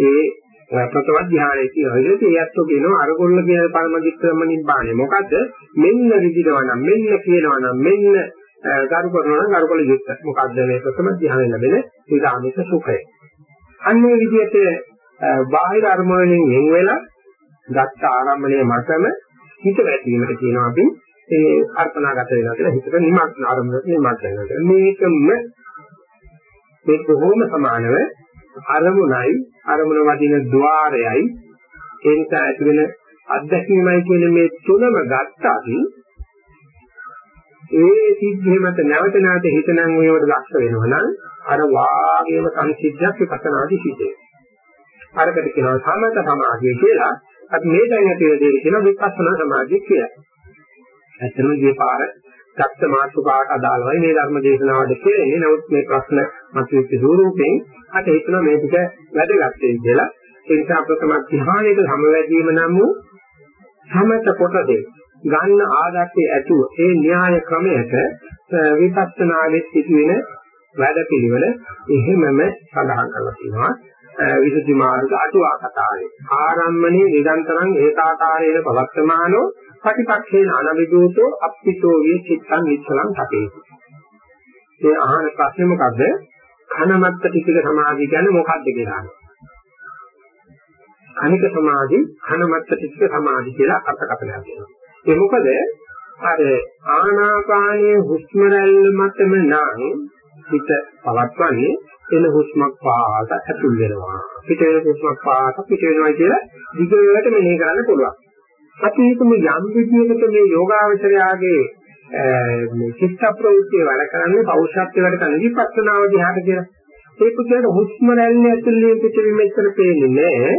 ඒ ප්‍රථම ධ්‍යානයේ තියෙනවා. ඒ ඇත්තෝ කියනවා අරගොල්ල කියන පරමදික්‍රම නිබ්බාණය. මොකද මෙන්න විදිනවා නම් මෙන්න කියනවා නම් මෙන්න කරු කරනවා නම් කරුකල යුක්ත. මොකද්ද මේ ප්‍රථම ධ්‍යානයේ ලැබෙන ඊගාමික සුඛය. අන්නේ විදිහට බාහිර අරමුණෙන් වෙන් වෙලා ගත්ත ආරම්භණය මතම හිත වැටීමට කියනවා අපි ඒ අර්පණාගත වෙනවා කියලා හිතට නිමග්න ආරම්භණයට නිමග්න වෙනවා. මේකම මේ කොහොම සමානව අරමුණයි අරමුණ වදින ద్వාරයයි ඒ නිසා ඇති වෙන අත්දැකීමයි කියන මේ තුනම ගත්තාදී ඒ සිද්ධිය මත නැවත නැවත හිතනම් මේවට ලක්ෂ වෙනවා නම් අර වාගේම සංසිද්ධියක් විපස්සනාදී සිද්ධ වෙනවා. අරකට කියනවා සමත සමාධිය කියලා. අපි මේ දැන් ඇති වෙන දේ කියනවා විපස්සනා සමාධිය කියලා. ඇත්තම මේ පාර ගත්ත මාතෘකාවට අදාළවයි මේ ධර්ම දේශනාවට කියන්නේ. නමුත් මේ ප්‍රශ්න මතුවෙච්ච ස්වරූපයෙන් අට හිතන මේ ටික වැදගත් වෙයි කියලා. ඒ නිසා ප්‍රථම ධ්‍යානයේ සමවැදීම නම් වූ සමත කොටසේ ගන්න ආදත්තේ ඇතුව ඒ න්‍යාය ක්‍රමයට විපස්සනාවේ සිදුවෙන වැඩපිළිවෙල එහෙමම සඳහන් කරලා තියෙනවා. විසුද්ධි මාර්ග අටුවා කතාවේ ආරම්මණේ නිරන්තරං ඒකාකාරේන පවත්තමානෝ ප්‍රතිපක්ෂේන අනවිදූතෝ අප්පිතෝ වේ චිත්තං නිස්සලං තපේ. ඒ අහන ප්‍රශ්නේ මොකද්ද? කනමත්ත ටික සමාධිය කියන්නේ මොකක්ද කියලා. කනික සමාධි, කනමත්ත ටික සමාධි කියලා අර්ථකථනයක් දෙනවා. ඒ මොකද අර ආනාපානයේ හුස්ම රැල්ල මතම නම් හිත පවත්වන්නේ එන හුස්මක් පාට ඇතුල් වෙනවා. පිට වෙන හුස්මක් පාට පිට වෙනවා කියලා දිගට මෙහෙ කරන්න පුළුවන්. අපි හිතමු යම් විදියකට මේ යෝගාවචරයාගේ මේ චිත්ත ප්‍රවෘත්තිය වැඩ කරන්නේ පෞෂත්ව වැඩ කරන විපස්සනාව දිහාට කියලා. ඒ පුතේට හුස්ම රැල්ල ඇතුළේ පිටින් මෙච්චර පේන්නේ නැහැ.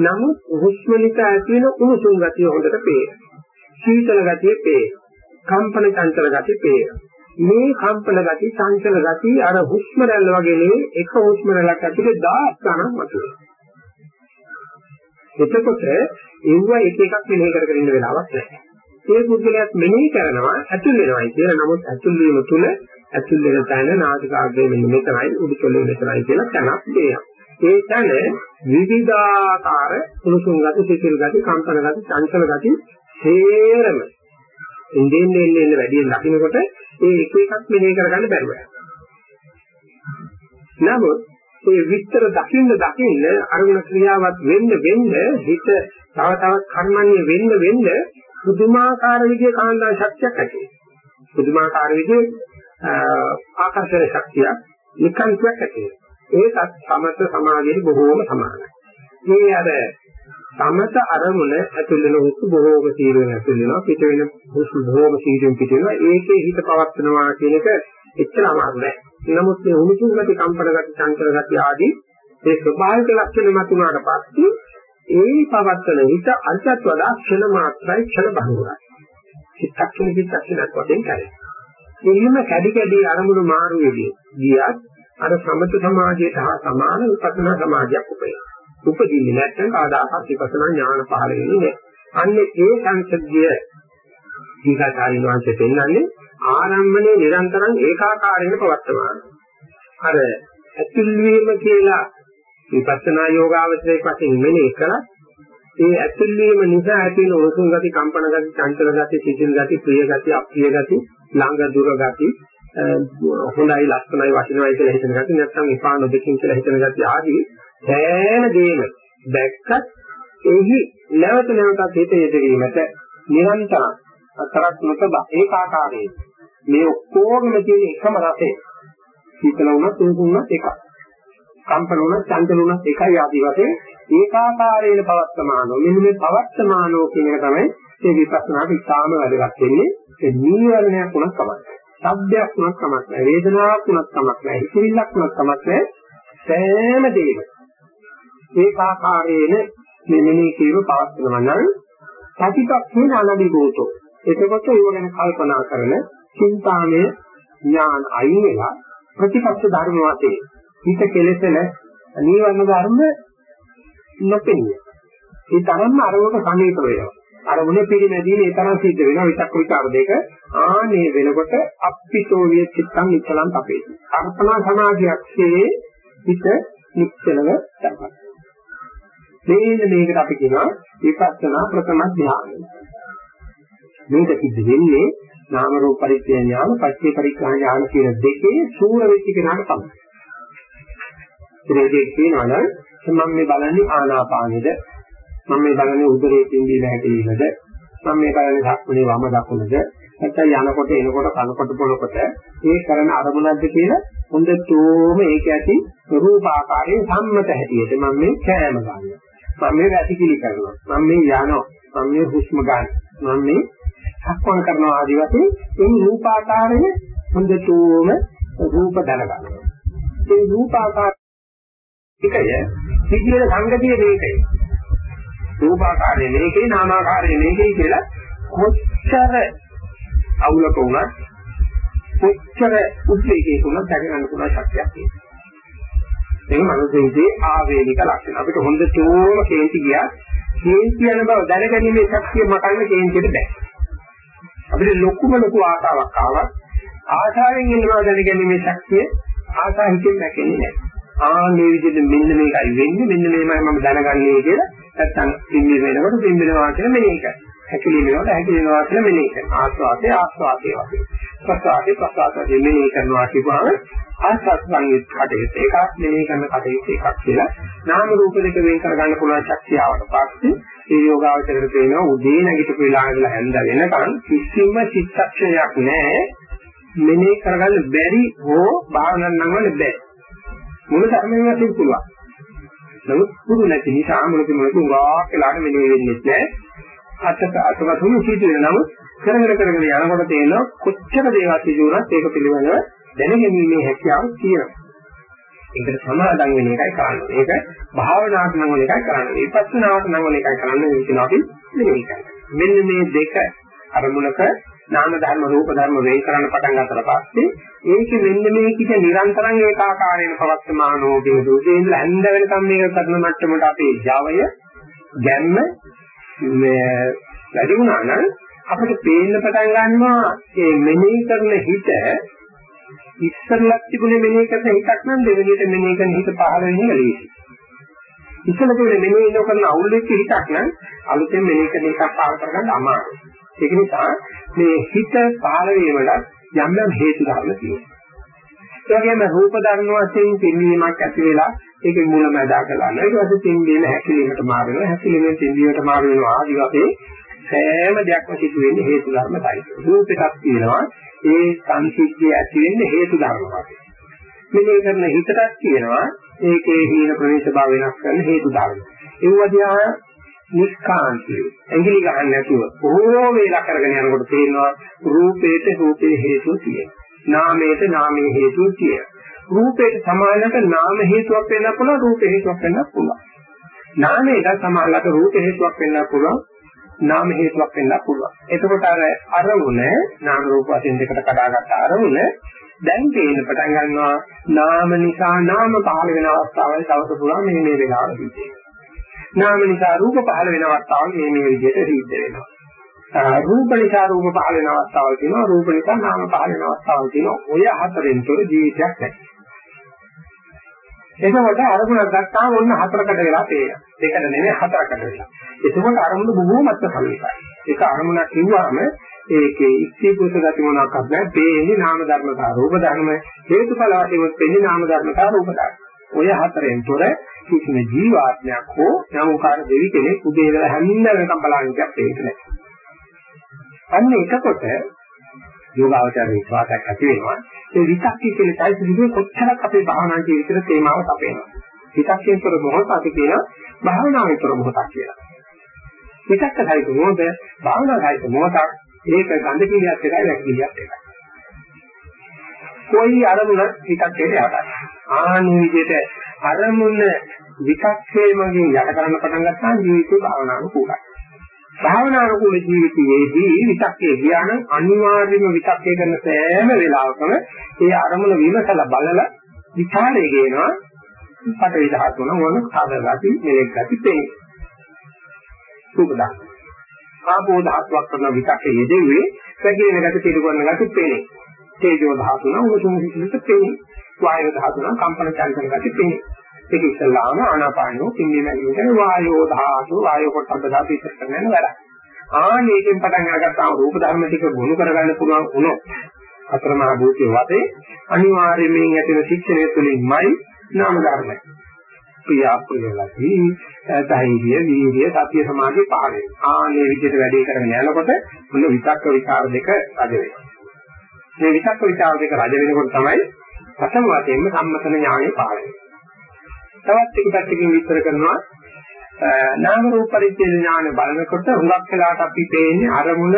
නමුත් හුස්ම නිසා ඇති වෙන උණුසුම් ගතිය හොඳට පේනවා. සීතල ගතිය පේනවා. කම්පන චංචල ගතිය පේනවා. මේ කම්පන ගති චංචල ගති අර හුස්ම රැල්ල වගේ නෙවෙයි එක හුස්ම රැල්ලක් ඇතුලේ 10 ගණන් මතුවේ. එතකොට ඒව එක එකක් මෙහෙ කර කර ඉන්න වෙලාවක් නැහැ. ඒ පුද්ගලයාත් මෙහෙ කරනවා ඇතුල් වෙනවායි කියලා. නමුත් ඇතුල් වීම තුල ඇතුල් වෙන තැන නාසිකාග්‍රේ මෙන්න මෙතනයි උඩුතොලේ මෙතනයි කියලා තැනක් දෙනවා. ඒ තැන විවිධාකාර කුණුසුම් ගති, සිසිල් ගති, කම්පන ගති, චංචල ගති හේරම ඉන්දෙන් දෙන්න එන්න වැඩියෙන් දකින්නකොට ඒ එක එකක් මෙහෙ කරගන්න බැරුව යනවා. නමුත් ඒ විස්තර දකින්න දකින්න අරමුණ ක්‍රියාවත් වෙන්න වෙන්න හිත තව තවත් කර්මන්නේ වෙන්න වෙන්න පුදුමාකාර විදිහේ කාන්දා ශක්තියක් ඇති වෙනවා. පුදුමාකාර විදිහේ ආකර්ෂණ ශක්තියක් නිකන්තියක් ඇති වෙනවා. ඒකත් සමත සමාධියේ බොහෝම සමානයි. මේ අර සමත අරමුණ ඇතුල් වෙන හුස්ම බොහෝම සීලෙන් ඇතුල් වෙනවා පිට වෙන හුස්ම බොහෝම සීලෙන් පිට වෙනවා ඒකේ හිත පවත්නවා කියන එක එච්චර අමාරු නෑ. නමුත් මේ උණුසුම් ගති, කම්පන ගති, චංචල ගති ආදී ඒ ස්වභාවික ලක්ෂණ මතුනාට පස්සේ ඒ පවත්තන හිත අර්ථත් වඩා ක්ෂණ මාත්‍රයි ක්ෂණ බහුරයි. චිත්තක්ෂණ චිත්තක්ෂණක් වශයෙන් කරේ. එහෙම කැඩි කැඩි අරමුණු මාරු වෙදී ගියත් අර සමත සමාධියට හා සමාන විපස්සනා සමාධියක් උපේ. උපදින්නේ නැත්නම් කාදාකත් විපස්සනා ඥාන පහළ වෙන්නේ නැහැ. අන්නේ ඒ සංසද්ධිය දීඝාචාරින් වහන්සේ පෙන්වන්නේ ආරම්භනේ නිරන්තරං ඒකාකාරයෙන් පවත්තමාන. අර ඇතුල් වීම කියලා විපස්සනා යෝගාවචරයේ වශයෙන් මෙනේ කළා ඒ ඇතුල් වීම නිසා ඇති වෙන උණුසුම් ගති, කම්පන ගති, චංචල ගති, සිසිල් ගති, ප්‍රිය ගති, අප්‍රිය ගති, ළඟ දුර ගති, හොඳයි ලස්සනයි වටිනවයි කියලා හිතන ගති නැත්නම් එපා නොදකින් කියලා හිතන ගති ආදී සෑම දෙයක්ම දැක්කත් එහි නැවත නැවතත් හිත යෙදවීමට නිරන්තරම් අතරක් නොතබ ඒකාකාරයේ මේ ඔක්කොගම තියෙන එකම රසය. සීතල වුණත් උණුසුම් වුණත් එකයි. කම්පන වුණත් චංචල වුණත් එකයි ආදී වශයෙන් ඒකාකාරයෙන් පවත්තමානෝ මෙන්න මේ පවත්තමානෝ කියන එක තමයි මේ විපස්සනාට ඉතාම වැදගත් වෙන්නේ. ඒ නීවරණයක් වුණත් කමක් සබ්දයක් වුණත් කමක් නැහැ. වේදනාවක් වුණත් කමක් නැහැ. හිතවිල්ලක් වුණත් කමක් නැහැ. සෑම දෙයක්ම ඒකාකාරයෙන් මේ මෙනෙහි කිරීම පවත්වනවා නම් සතිපක්ඛේන අනදිගෝතෝ එතකොට ඒව ගැන කල්පනා කරන චින්තාමය ඥාන අයින් වෙලා ප්‍රතිපක්ෂ ධර්ම වාසේ හිත කෙලෙසන නීවරණ ධර්ම නොපෙනිය. ඒ තරම්ම අරමුණක සමීප වෙනවා. අරමුණේ පිළිමැදීම ඒ තරම් සිද්ධ වෙනවා විතක් විචාර දෙක ආනේ වෙනකොට අප්පිතෝ විය චිත්තං නිච්චලං තපේ. අර්පණා සමාධියක්සේ හිත නිච්චලව තමයි. මේන මේකට අපි කියනවා විපස්සනා ප්‍රථම ධ්‍යානය. මේක සිද්ධ වෙන්නේ නාම රූප පරිච්ඡේද ඥාන, පච්චේ පරික්ඛා ඥාන කියන දෙකේ සූර වෙච්ච කෙනාට තමයි. ඒ දෙක කියනවා නම් මම මේ බලන්නේ ආනාපානෙද මම මේ බලන්නේ උදරයේ පිම්බීම හැකීමද මම මේ බලන්නේ ධක්මනේ වම දකුණද නැත්නම් යනකොට එනකොට කනකොට බොනකොට මේ කරන අරමුණක්ද කියලා හොඳටම ඒක ඇති රූපාකාරයෙන් සම්මත හැටියට මම මේ කෑම ගන්නවා මම මේ වැසිකිලි කරනවා මම මේ යනවා මම මේ හුස්ම ගන්න මම මේ සක්මන් කරනවා ආදී වශයෙන් මේ රූපාකාරය හොඳටම රූප දැනගන්නවා ඒ රූපාකාර එකය විද්‍යාවේ සංගතිය මේකයි. රූපාකාරය මේකේ නාමාකාරය මේකේ කියලා කොච්චර අවුලක වුණත් කොච්චර උද්වේගයක වුණත් දැනගන්න පුළුවන් ශක්තියක් තියෙනවා. ඒක මනසේදී ආවේනික ලක්ෂණ. අපිට හොඳටම කේන්ති ගියා. කේන්ති යන බව දැනගැනීමේ ශක්තිය මකන්න කේන්තියට බෑ. අපිට ලොකුම ලොකු ආසාවක් ආවත් ආසාවෙන් ඉන්න බව දැනගැනීමේ ශක්තිය ආසා හිතෙන් නැකෙන්නේ නැහැ. ආ මේ විදිහට මෙන්න මේකයි වෙන්නේ මෙන්න මේමයි මම දැනගන්නේ කියලා නැත්තම් පිම්බි වෙනකොට පිම්බෙනවා කියලා මෙනෙහි කරනවා. හැකිලි වෙනකොට හැකිලෙනවා කියලා මෙනෙහි කරනවා. ආස්වාදේ ආස්වාදේ වගේ. ප්‍රසආදේ ප්‍රසආදේ මෙනෙහි කරනවා කියපුවාම ආස්වාද සංයුත් කටයුතු එකක් මෙනෙහි කරන කටයුතු එකක් කියලා නාම රූප දෙක වෙන් කරගන්න පුළුවන් ශක්තිය ආවට පස්සේ ඒ යෝගාවචරයට පේනවා උදේ නැගිටපු වෙලාව ඉඳලා හැන්ද වෙනකන් කිසිම චිත්තක්ෂණයක් නැහැ මෙනෙහි කරගන්න බැරි හෝ භාවනා නම් වල බැහැ මොන ධර්මයෙන් වශයෙන් පුළුවන්. නමුත් පුරු නැති නිසා මොනකද මොනකද උගාක් වෙලාට මෙලේ වෙන්නේ නැහැ. අතක අතවතුන් සිද්ධ වෙන නමුත් කරගෙන කරගෙන යනකොට තේරෙනවා කොච්චර දේවල් සිදු වුණත් ඒක පිළිවෙලව දැනගැනීමේ හැකියාව තියෙනවා. ඒකට සමාදන් වෙන එකයි කරන්නේ. ඒක භාවනාවට නම් වෙන එකයි කරන්නේ. විපස්සනාවට නම් වෙන එකයි කරන්නේ කියන අපි මෙන්න මෙන්න මේ දෙක අරමුණක නාම ධර්ම රූප ධර්ම වෙන් කරන්න පටන් ගන්නතර පස්සේ ඒක මෙන්න මේ කිසි නිරන්තරං ඒකාකාරයෙන් පවත්තමානෝ කියන දුසේ ඉඳලා ඇඳ වෙනකම් මේක කරන මට්ටමට අපේ Javaය ගැම්ම මේ වැඩි වුණා නම් අපිට පේන්න පටන් ගන්නවා මේ මෙනෙහි කරන හිත ඉස්සරලක් තිබුණේ මෙනෙහි කරන හිතක් නම් දෙවෙනියට මෙනෙහි කරන හිත පහළ වෙන්නේ ලේසි. ඉස්සර තිබුණේ මෙනෙහි නොකරන අවුල් වෙච්ච හිතක් නම් අලුතෙන් මෙනෙහි කරන එකක් පාර කරගන්න අමාරුයි. ඒක නිසා මේ හිත පහළ වීමට යම් යම් හේතු ධර්ම තියෙනවා. ඒ වගේම රූප ධර්ම වශයෙන් පින්වීමක් ඇති වෙලා ඒකේ මුලමඳා කරලා ඊට පස්සේ පින්වීම හැකිලීමට මාර වෙනවා හැකිලීමෙන් පින්වීමට මාර වෙනවා ආදි වශයෙන් සෑම දෙයක්ම සිදු වෙන්නේ හේතු ධර්ම තමයි. රූපයක් තියෙනවා ඒ සංසිද්ධිය ඇති වෙන්නේ හේතු ධර්ම වශයෙන්. මෙලේ කරන හිතටත් තියෙනවා ඒකේ හීන ප්‍රවේශ භාව වෙනස් කරන හේතු ධර්ම. ඒ වදියා නිස්කාන්තිය. ඇඟිලි ගන්න නැතුව බොහෝ වේලා කරගෙන යනකොට තේරෙනවා රූපේට රූපේ හේතුව තියෙනවා. නාමයට නාමයේ හේතුව තියෙනවා. රූපේට සමානකට නාම හේතුවක් වෙන්න පුළුවන් රූප හේතුවක් වෙන්න පුළුවන්. නාමයට සමානකට රූප හේතුවක් වෙන්න පුළුවන් නාම හේතුවක් වෙන්න පුළුවන්. එතකොට අර අරමුණ නාම රූප වශයෙන් දෙකට කඩාගත්ත අරමුණ දැන් තේින්න පටන් ගන්නවා නාම නිසා නාම පහළ වෙන අවස්ථාවල් තවස පුළුවන් මේ මේ වෙලාවදී. නාම නිසා රූප පහළ වෙන අවස්ථාවල් මේ මේ විදිහට සිද්ධ වෙනවා. රූප නිසා රූප පහළ වෙන අවස්ථාවල් තියෙනවා රූප නිසා නාම පහළ වෙන අවස්ථාවල් තියෙනවා ඔය හතරෙන් තොර ජීවිතයක් නැහැ. එතකොට අරමුණක් ගත්තාම ඔන්න හතරකට වෙලා පේනවා. දෙකට නෙමෙයි හතරකට වෙලා. එතකොට අරමුණ බොහෝමත්ම සමීපයි. ඒක අරමුණක් කිව්වම ඒකේ ඉස්ති පුරුෂ ගති මොනවාක්වත් නැහැ. පේන්නේ නාම ධර්මතා රූප ධර්ම හේතුඵල වශයෙන් පේන්නේ නාම ධර්මතා රූප ධර්ම. ඔය හතරෙන් තොර කිසිම ජීවාත්මයක් හෝ නමුකාර දෙවි කෙනෙක් උදේ ඉඳලා හැන්ද වෙනකම් බලන්නේ නැහැ. අන්න එකකොට යෝගාවචර විශ්වාසයක් ඇති වෙනවා. ඒ විතක්කේ කියන চৈতසිකේ කොච්චරක් අපේ භාවනා ජීවිතේ තේමාව තපේනවා. විතක්කේ තොර මොහොත අපි කියන භාවනාවේ තොර මොහොතක් කියලා. විතක්ක සහිත මොහොත භාවනා සහිත මොහොතක් ඒක ගඳ කිලියක් එකයි වැක් කිලියක් එකයි. කොයි අරමුණ විතක්කේ යටයි. ආනි විදිහට අරමුණ විතක්කේ මගින් යට කරන්න පටන් ගත්තා ජීවිතේ භාවනානුකූලයි. භාවනානුකූල ජීවිතයේදී විතක්කේ ඥාන අනිවාර්යයෙන්ම විතක්කේ කරන සෑම වෙලාවකම ඒ අරමුණ විමසලා බලලා විචාරය ගේනවා. පටවි ධාතුන වල සාධගති මෙලෙක් ගති තේ සුබදා ආපෝ ධාතුවක් කරන විතක්කේ යෙදෙන්නේ පැකිලෙන ගති පිටු කරන ගති පේන්නේ තේජෝ ධාතුන උණුසුම හිතෙත් පේන්නේ වායු ධාතුන කම්පන චලන ගති පේන්නේ ඒක ඉස්සල්ලාම ආනාපානෝ පින්නේ නැගිටින වායෝ ධාතු වායෝ කොටබ්බ ධාතු ඉස්සර කරන වැඩ. ආනේකෙන් පටන් අරගත්තාම රූප ධර්ම ටික ගොනු කරගන්න පුළුවන් වුණොත් අතරමහා භූතයේ වතේ අනිවාර්යයෙන් ඇතිවන ශික්ෂණය තුළින්මයි නාම ධර්මයි. ප්‍රිය අප්‍රියලති ධෛර්ය වීර්ය සතිය සමාධි පාරේ. ආනේ විදිහට වැඩේ කරගෙන යනකොට මොන විතක්ක විචාර දෙක රජ වෙනවා. මේ විතක්ක විචාර දෙක රජ වෙනකොට තමයි ප්‍රථම වශයෙන්ම සම්මතන ඥානෙ පාරේ. තවත් එක පැත්තකින් විස්තර කරනවා නාම රූප පරිච්ඡේද ඥාන බලනකොට හුඟක් වෙලාවට අපි පේන්නේ අරමුණ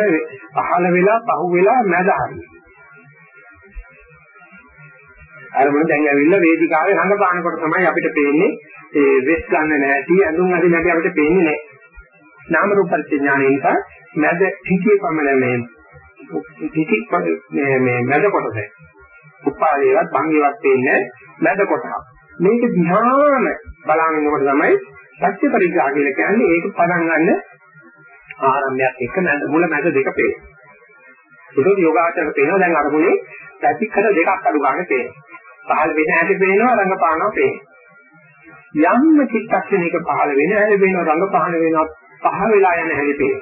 පහළ වෙලා පහු වෙලා මැද හරියි. අරමුණ දැන් ඇවිල්ලා වේදිකාවේ රඟපානකොට තමයි අපිට පේන්නේ ඒ වෙස් ගන්න නැති ඇඳුම් අඳින නැති අපිට පේන්නේ නැහැ. නාම රූප පරිච්ඡේද ඥානය නිසා මැද පිටියේ පමණ මේ පිටි මේ මේ මැද කොටස. උපාදේවත් භංගේවත් පේන්නේ මැද කොටස. මේක දිහාම බලන ඉන්නකොට තමයි සත්‍ය පරිග්‍රහ කියලා කියන්නේ ඒක පටන් ගන්න ආරම්භයක් එක මැද මුල මැද දෙක පේන. ඒක යෝගාචරයට පේනවා දැන් අරමුණේ පැතිකඩ දෙකක් අඩු ගන්න පේන. පහළ වෙන හැටි පේනවා රංගපානවා පේන. යම් චිත්තක්ෂණයක පහළ වෙන හැටි පේනවා රංගපාන වෙනවා පහ වෙලා යන හැටි පේන.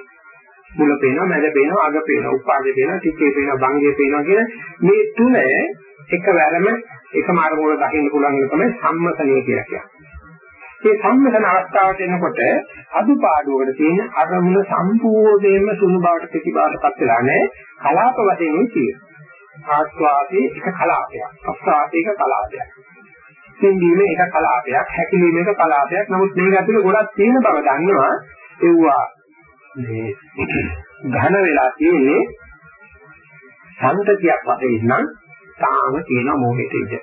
මුල පේනවා මැද පේනවා අග පේනවා උපාදේ පේනවා තිකේ පේනවා භංගේ පේනවා කියන මේ තුන එකවරම එකම අරමුණ දකින්න පුළුවන් එක තමයි සම්මතනය කියලා කියන්නේ. මේ සම්මතන අවස්ථාවට එනකොට අදුපාඩුවකට තියෙන අරමුණ සම්පූර්ණයෙන්ම සුණු බවට ප්‍රතිබාධපත් වෙලා නැහැ. කලාප වශයෙන් තියෙනවා. ආස්වාදයේ එක කලාපයක්. ප්‍රසආදයේ එක කලාපයක්. සින්දීමේ එක කලාපයක්, හැකිලීමේ එක කලාපයක්. නමුත් මේක ඇතුලේ ගොඩක් තියෙන බව දන්නවා. ඒවා මේ ඝන වෙලා තියෙන්නේ සම්තතියක් වශයෙන් නම් තාම තියෙන මොහේට ඉඳ.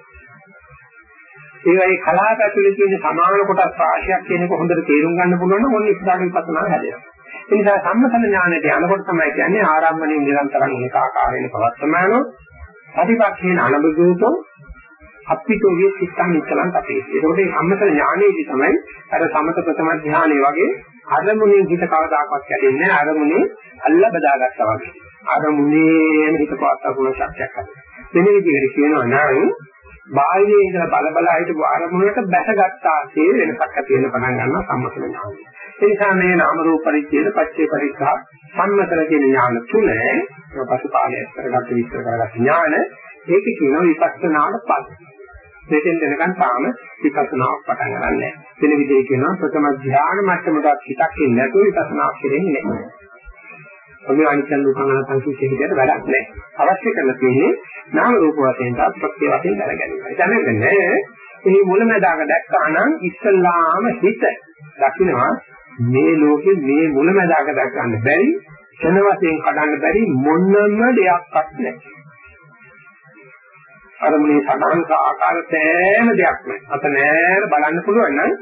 ඒ වගේ කලාව ඇතුලේ තියෙන සමාන කොටස් රාශියක් කියනක හොඳට තේරුම් ගන්න පුළුවන් නම් ඔන්න ඉස්සරහට විපස්සනා හැදෙනවා. ඒ නිසා සම්මතන ඥානයට යනකොට තමයි කියන්නේ ආරම්භණයෙන් නිරන්තරයෙන් එක ආකාරයෙන් පවත්තමානෝ ප්‍රතිපක්ෂේන අනබදූතෝ අප්පිතෝ විය සිත්තන් ඉස්සලන් අපේ. ඒකෝට මේ සම්මතන ඥානයේදී තමයි අර සමත ප්‍රථම ඥානයේ වගේ අරමුණෙන් හිත කවදාකවත් කැඩෙන්නේ නැහැ. අරමුණේ අල්ල බදාගත්තා වගේ. අරමුණේම හිත පවත්වා ගන්න ශක්තියක් හදනවා. වෙන විදිහකට කියනවා නම් බාහිරේ ඉඳලා බල බල හිටපු අරමුණට බැසගත්තාසේ වෙනසක් ඇති වෙන පටන් ගන්නවා සම්මතන ඥානය. ඒ නිසා මේ නාම රූප පරිච්ඡේද පච්චේ පරික්ඛා සම්මතන කියන ඥාන තුන පසුකාලයේ කරගත්ත විස්තර කරගත්ත ඥාන ඒක කියනවා විපස්සනාට පද. දෙකෙන් දෙනකන් තාම විපස්සනාවක් පටන් ගන්නෑ නැහැ. වෙන විදිහට කියනවා ප්‍රථම ධ්‍යාන මට්ටමට හිතක් ඉන්නේ නැතුව විපස්සනාවක් කෙරෙන්නේ නැහැ. ඔබේ අනිත්‍ය දුකන සංකීර්ණ විදිහට වැඩක් නැහැ. අවශ්‍ය කරලා තියෙන්නේ නාම රූප වශයෙන් තාත් ප්‍රත්‍ය වශයෙන් දැනගැනීමයි. දැනගන්නේ මේ මුලමදාග දැක්කහනම් ඉස්සල්ලාම හිත දකින්නවා මේ ලෝකේ මේ මුලමදාග දැක් ගන්න බැරි ක්ෂණ වශයෙන් කඩන්න බැරි මොනම දෙයක්වත් නැහැ. අර මේ සදාංශ ආකාර සෑම දෙයක් නැහැ. අත නෑර බලන්න පුළුවන් නම්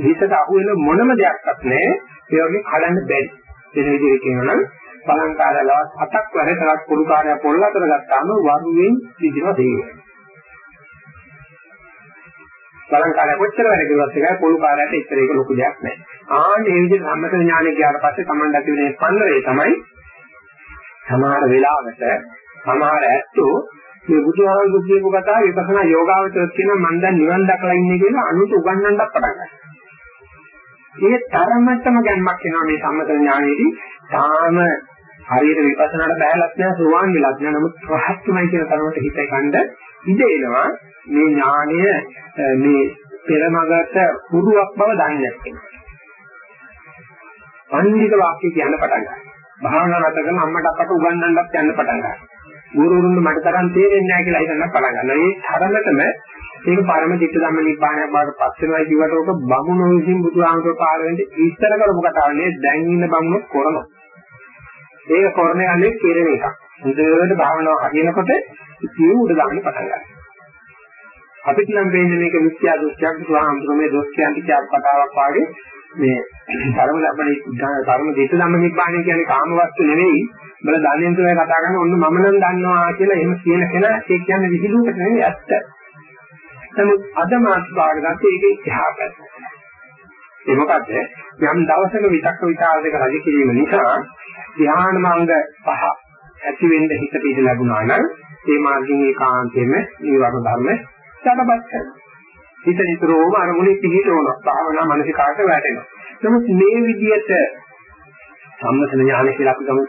හිතට අහු වෙන මොනම දෙයක්වත් නැහැ. ඒ වගේ කඩන්න බැරි. වෙන විදිහට කියනවා නම් බලංකාරයලවත් හතක් වැඩ කරක් පොඩු කාර්යය පොල් අතර ගත්තාම වරුවෙන් විදිනවා දෙන්නේ. බලංකාරය කොච්චර වැඩ කරුවත් එකයි පොඩු කාර්යයට ඉතර ඒක ලොකු දෙයක් නෑ. ආන් මේ විදිහට සම්මත ඥානෙ ගියාට පස්සේ Taman ඇති වෙන ස්පන්දනය තමයි සමහර වෙලාවට සමහර ඇත්තෝ මේ බුදුහාමුදුරු කියපු කතාව විපස්සනා යෝගාවචර කියන මම දැන් නිවන් දක්ලා ඉන්නේ කියලා අනුත් උගන්වන්නත් පටන් ගන්නවා. ඒ තරමටම ගැම්මක් එනවා මේ සම්මත ඥානෙදී. තාම හරියට විපස්සනාට බහැලක් නැහැ සෝවාන් වෙලක් නැහැ. නමුත් රහත්තුමයි කියන තරමට හිතේ කණ්ඩ ඉඳ එනවා මේ ඥානය මේ පෙරමගට හුරුවක් බව දන්නේ නැත්නම්. පණ්ඩිත වාක්‍ය කියන්න පටන් ගන්නවා. භාවනා රට කරන අම්මට අපට උගන්වන්නත් යන්න පටන් ගන්නවා. ගුරුවරුන් මට තරම් තේරෙන්නේ නැහැ කියලා හිතන්න පටන් ගන්නවා. ඒ තරමටම මේක පරම චිත්ත ධම්ම නිබ්බානයක් බවට පත් වෙනවා කියවට ඔක බමුණු විසින් බුදුහාමුදුරුවෝ පාර වෙන්නේ ඉස්තර කරපු කතාවක් නේ දැන් ඉන්න බමුණු කරනවා. ඒක කරන යන්නේ කෙරෙන එකක්. හොඳට භාවනාව හරියනකොට ඉතින් උඩ දාන්න පටන් ගන්නවා. අපිට නම් වෙන්නේ මේක මිත්‍යා දෘෂ්ටියක් බුදුහාමුදුරුවෝ මේ දෘෂ්ටියන්ට කියපු කතාවක් වාගේ මේ ධර්ම ලබන්නේ ධර්ම දෙත ධම්ම නිබ්බාණය කියන්නේ කාම වස්තු නෙවෙයි බල දන්නේ තුනේ කතා කරන ඔන්න මම නම් දන්නවා කියලා එහෙම කියන කෙනා ඒ කියන්නේ විහිළුවකට නෙවෙයි ඇත්ත. නමුත් අද මාත් භාගගත්තේ ඒකේ එහා පැත්ත. ඒ මොකද යම් දවසක විතක්ක විචාර දෙක රජ කිරීම නිසා ධ්‍යාන මංග පහ ඇති වෙන්න හිත පිට ලැබුණා නම් ඒ මාර්ගයෙන් ඒකාන්තයෙන්ම නිවර්ණ ධර්ම යටපත් කරනවා. හිත නිතරම අරමුණේ පිහිටවන භාවනා මානසිකාට වැටෙනවා. නමුත් මේ විදිහට සම්මතන ඥාන කියලා අපි ගමු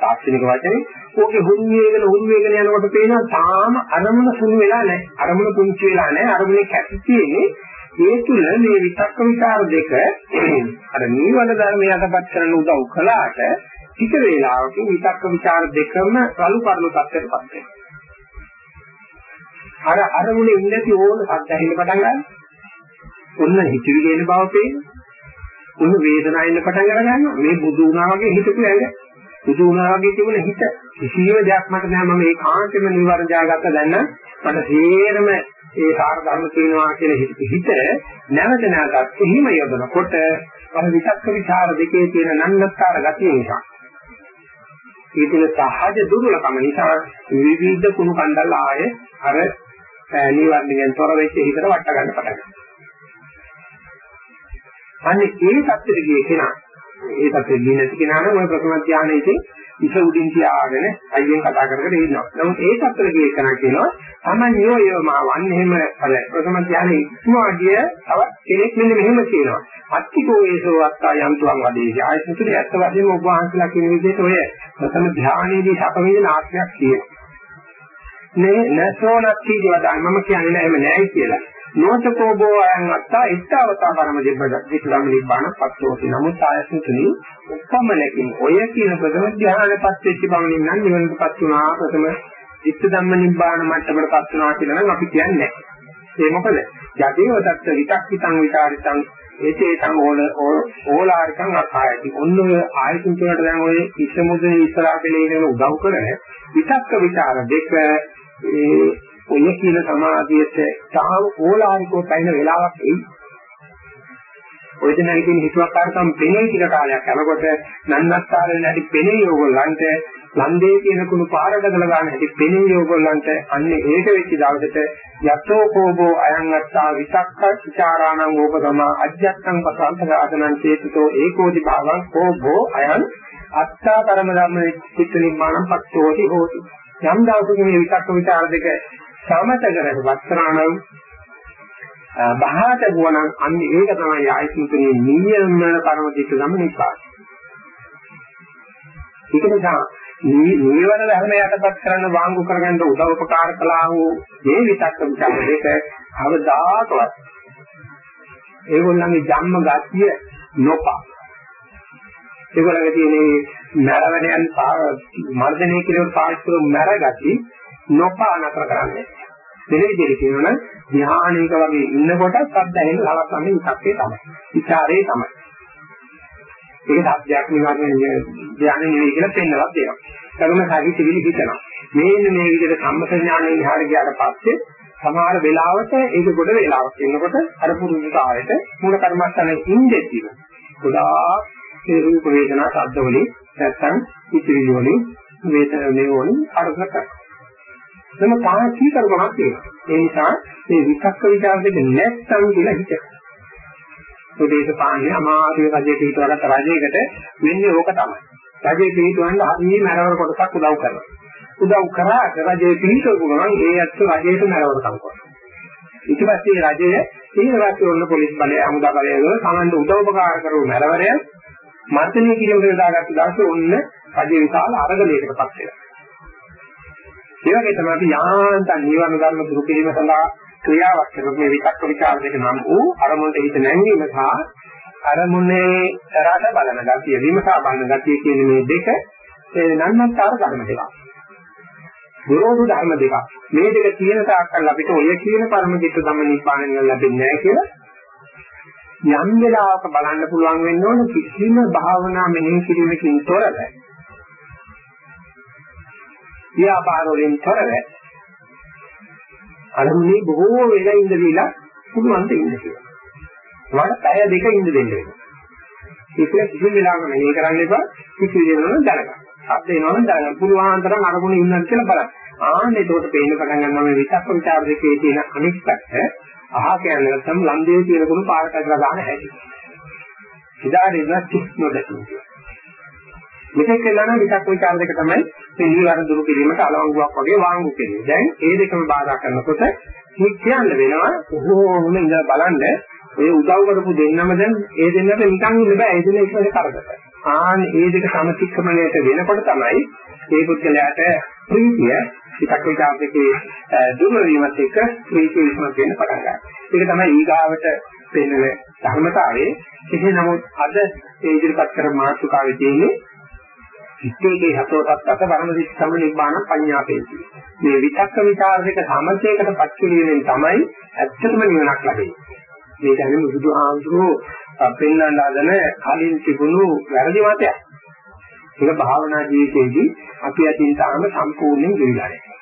තාක්ෂණික වචනේ ඕකේ හුරු වේගන හුරු වේගන යනකොට පේනවා තාම අරමුණ සුළු වෙලා නැහැ. අරමුණ පුංචි වෙලා නැහැ. අරමුණේ කැපි තියෙන්නේ ඒ තුල මේ විතක්ක විචාර දෙක අර නීවන ධර්මය යටපත් කරන උදව් කළාට ටික වේලාවකින් විතක්ක විචාර දෙකම රළු පරළු තත්ත්වයටපත් වෙනවා. අර අරමුණේ ඉන්නති ඕන සද්ද ඇහෙන්න පටන් ගන්නවා. ඔන්න හිතවිලි එන බව පේනවා. ඔන්න වේදනාව එන්න පටන් අර ගන්නවා. මේ බුදු වුණා වගේ හිතපු ඇඟ. බුදු වුණා වගේ තිබුණ හිත. කිසිම දෙයක් මට නෑ මම ඒකාන්තයෙන්ම නිවර්ණ ජයගත්ත දැන් මට හේරම ඒ සාර ධර්ම කියනවා කියලා හිත හිත නැවත නැවතත් හිම යොදනකොට අර විචක්ක විචාර දෙකේ තියෙන නන්නතර ගතිය නිසා ඒ තුන සහජ දුර්වලකම නිසා විවිධ කුණු කන්දල් ආයේ අර නිවර්ණයෙන් තොර වෙච්ච හිතට වට ගන්න පටන් ගන්නවා. අනේ ඒ தත්ත්වෙ ගියේ කෙනා ඒ தත්ත්වෙ ගියේ නැති කෙනා නම් ওই ප්‍රථම ධානයේදී ඉස උඩින් තියාගෙන අයියෙන් කතා කර කර ඉන්නවා. නමුත් ඒ தත්ත්වෙට ගියේ කෙනා කියනවා තමන්යෝ යෝමා වන්නේ එහෙම අර ප්‍රථම ධානයේ ඉක්මවා ගිය තවත් කෙනෙක් මෙන්න මෙහෙම කියනවා. අත්තිකෝ ඒසෝ අත්තා යන්තුන් වදේසි. ආයතනතුලේ ඇත්ත වශයෙන්ම ඔබ වහන්සේලා කියන විදිහට ඔය ප්‍රථම ධානයේදී සැප වේදන ආශ්‍රයක් තියෙනවා. නේ නැසෝනක්ති වදාන මම කියන්නේ නෑ එහෙම නෑයි කියලා. නොතකෝ බෝ අයන් අත්තා ඉත්තවතා පරම දෙබ්බද කිතුලම් නිබ්බාන පස්සෝති. නමුත් ආයතනතුනි උපමනකින් ඔය කියන ප්‍රථම ධ්‍යානපත් වෙච්ච බවනින් නම් නිවනටපත් වුණා. ප්‍රථම ඉත්ත ධම්ම නිබ්බාන මට්ටමටපත් වුණා කියලා නම් අපි කියන්නේ ඒ මොකද? යදේව දත්ත විතක් විතං විචාරිතං ඒතේතං ඕල ඕලාරිකං අකායති ඔන්න ඔය ආයතන වලට දැන් ඔය ඉස්සමුදේ ඉස්සරහ පෙළේන උදව් කරන විතක්ක විචාර දෙක ඒ ඔය කියන සමාධියට තාම ඕලාරිකව පැන වෙලාවක් එයි. ඔය දෙනා කියන හිතුවක්කාරකම් පෙනේ ටික කාලයක් යනකොට නන්නස්තරෙන් නැති පෙනේ ඕගොල්ලන්ට ලන්දේ කියන කුණු පාරකදල ගන්න හැටි පෙනේ ඕගොල්ලන්ට අන්නේ ඒක වෙච්ච දවසට යතෝ කෝබෝ අයං අත්තා විතක්ක විචාරාණං ඕපතම අජ්ජත්තං පසන්තගාතනං චේතෝ ඒකෝදි භාවං කෝබෝ අයං අත්තා පරම ධම්ම චිත්ත නිර්මාණං පත්තෝති හෝති යම් දවසක මේ විතක්ක විචාර දෙක සමත කරගෙන වස්ත්‍රාණං බහාත ගුණං අන්න ඒක තමයි ආයතනයේ නියම කර්ම දෙක ගම නිපාත. ඒක නිසා නීවර ධර්ම යටපත් කරන්න වාංගු කරගන්න උදව් උපකාර කළා වූ මේ විතක්ක විචාර දෙක අවදාකවත් ඒගොල්ලන්ගේ ජම්ම ගතිය නොපා ඒගොල්ලන්ගේ තියෙන මරවණයන් මර්ධනය කිරීම පාස්තුරු මරගති නොපා නතර කරන්නේ. මෙන්න විදිහට කියනවනම් ධ්‍යානයක වගේ ඉන්නකොට සද්ද ඇහෙන ලවස්සන්නේ විතක්කේ තමයි. විචාරේ තමයි. ඒක සත්‍යයක් නිවර්ණය ධ්‍යානෙ නෙවෙයි කියලා පෙන්නලා දෙනවා. කර්ම සාහිත්‍ය විලි හිතනවා. මේන්න මේ විදිහට සම්මත ඥානයෙන් ඉහාර ගියාට පස්සේ සමහර වෙලාවට ඒක ගොඩ වෙලාවක් ඉන්නකොට අර පුරුදුතාවයට මූල කර්මස්ථානයේ ඉඳෙද්දී ගොඩාක් ඒ රූප වේදනා ශබ්ද වලින් නැත්තම් ඉතිවිලි වලින් වේදන මේ වලින් අර්ථ කරනවා. එතන පාචී කරුණක් තියෙනවා. ඒ නිසා මේ විචක්ක විචාර දෙක නැත්තම් කියලා හිතනවා. ප්‍රදේශ පාන්නේ අමාරුවේ රජයේ පිටවලට රජයකට වෙන්නේ ඕක තමයි. රජයේ පිටවන්න හරිය මරවර කොටසක් උදව් කරනවා. උදව් කරාට රජයේ පිටවපු ගමන් ඒ ඇත්ත රජයට මරවර කරනවා. ඊට පස්සේ රජය ඊට පස්සේ ඔන්න පොලිස් බලය අමුදා බලය වල සමන්ට උදව් උපකාර කරපු මැරවරය මර්ධනය කිරීමකට දාගත්ත දවසේ ඔන්න රජේ විශාල අරගලයකටපත් වෙනවා. ඒ වගේ තමයි අපි යාන්තම් නිවන ධර්ම දුරු කිරීම සඳහා ක්‍රියාවක් කරන මේ විචක්ක විචාර දෙක නම් වූ අරමුණට හිත නැංවීම සහ අරමුණේ රට බලන ගතිය විමසා බලන ගතිය කියන මේ දෙක ඒ නන්නත්තර ධර්ම දෙකක්. ගුරුතු ධර්ම දෙකක්. මේ දෙක තියෙන තාක්කල් අපිට ඔය කියන පරම චිත්ත ධම්ම නිපාණය ලැබෙන්නේ නැහැ කියලා යම් වෙලාවක බලන්න පුළුවන් වෙන්න ඕන කිසිම භාවනා මෙනෙහි කිරීමකින් තොරව ව්‍යාපාර වලින් තොරව අරමුණේ බොහෝ වෙලා ඉඳ දීලා පුළුවන් දෙ ඉන්න කියලා. වඩ පැය දෙක ඉඳ දෙන්න වෙනවා. ඒක කිසිම වෙලාවක මෙනෙහි කරන්න එපා කිසි දෙයක් දැනගන්න. ශබ්ද එනවනම් දැනගන්න පුළුවන් තරම් අරමුණේ ඉන්නත් කියලා බලන්න. ආන්න ඒකට පේන්න පටන් ගන්නවා මේ විචක්ක විචාර දෙකේ තියෙන අනිත් පැත්ත. අහ කියන්නේ නැත්නම් ලන්දේ තියෙන කුණු පාරට අදලා ගන්න හැටි. ඉදාට ඉන්න කිස් නොදකින්න. මෙතෙක් කළා විචක්ක විචාර දෙක තමයි මේ නිවර්ණ දුරු කිරීමට අලවංගුවක් වගේ වාංගු කෙරේ. දැන් ඒ දෙකම බාධා කරනකොට මේ කියන්න වෙනවා කොහොමද ඉඳලා බලන්න ඒ උදව් කරපු දෙන්නම දැන් ඒ දෙන්නට නිකන් ඉන්න බෑ ඒ දෙන්න එක්කම කරදර. ආන් ඒ දෙක සමතික්‍රමණයට වෙනකොට තමයි ඒ පුද්ගලයාට ප්‍රීතිය විතක් විචාර දෙකේ දුර්වල වීමත් එක්ක ප්‍රීතිය විශ්මත් වෙන්න පටන් ගන්නවා. ඒක තමයි ඊගාවට පෙන්වන ධර්මතාවයේ කෙසේ නමුත් අද ඒ ඉදිරිපත් කර මාතෘකාවේ තියෙන්නේ ඉත්තේකේ හතෝටත් අත වරමදිත් සම නිබ්බාන පඤ්ඤාපේති. මේ විතක්ක විචාර දෙක සමතේකට පත් කිරීමෙන් තමයි ඇත්තටම නිවනක් ලැබෙන්නේ. මේ කියන්නේ බුදුහාමුදුරුවෝ පෙන්වන්න හදන කලින් තිබුණු වැරදි මතයක්. ඒක භාවනා ජීවිතයේදී අපි අතින් තාම සම්පූර්ණයෙන් දෙවිලා නැහැ.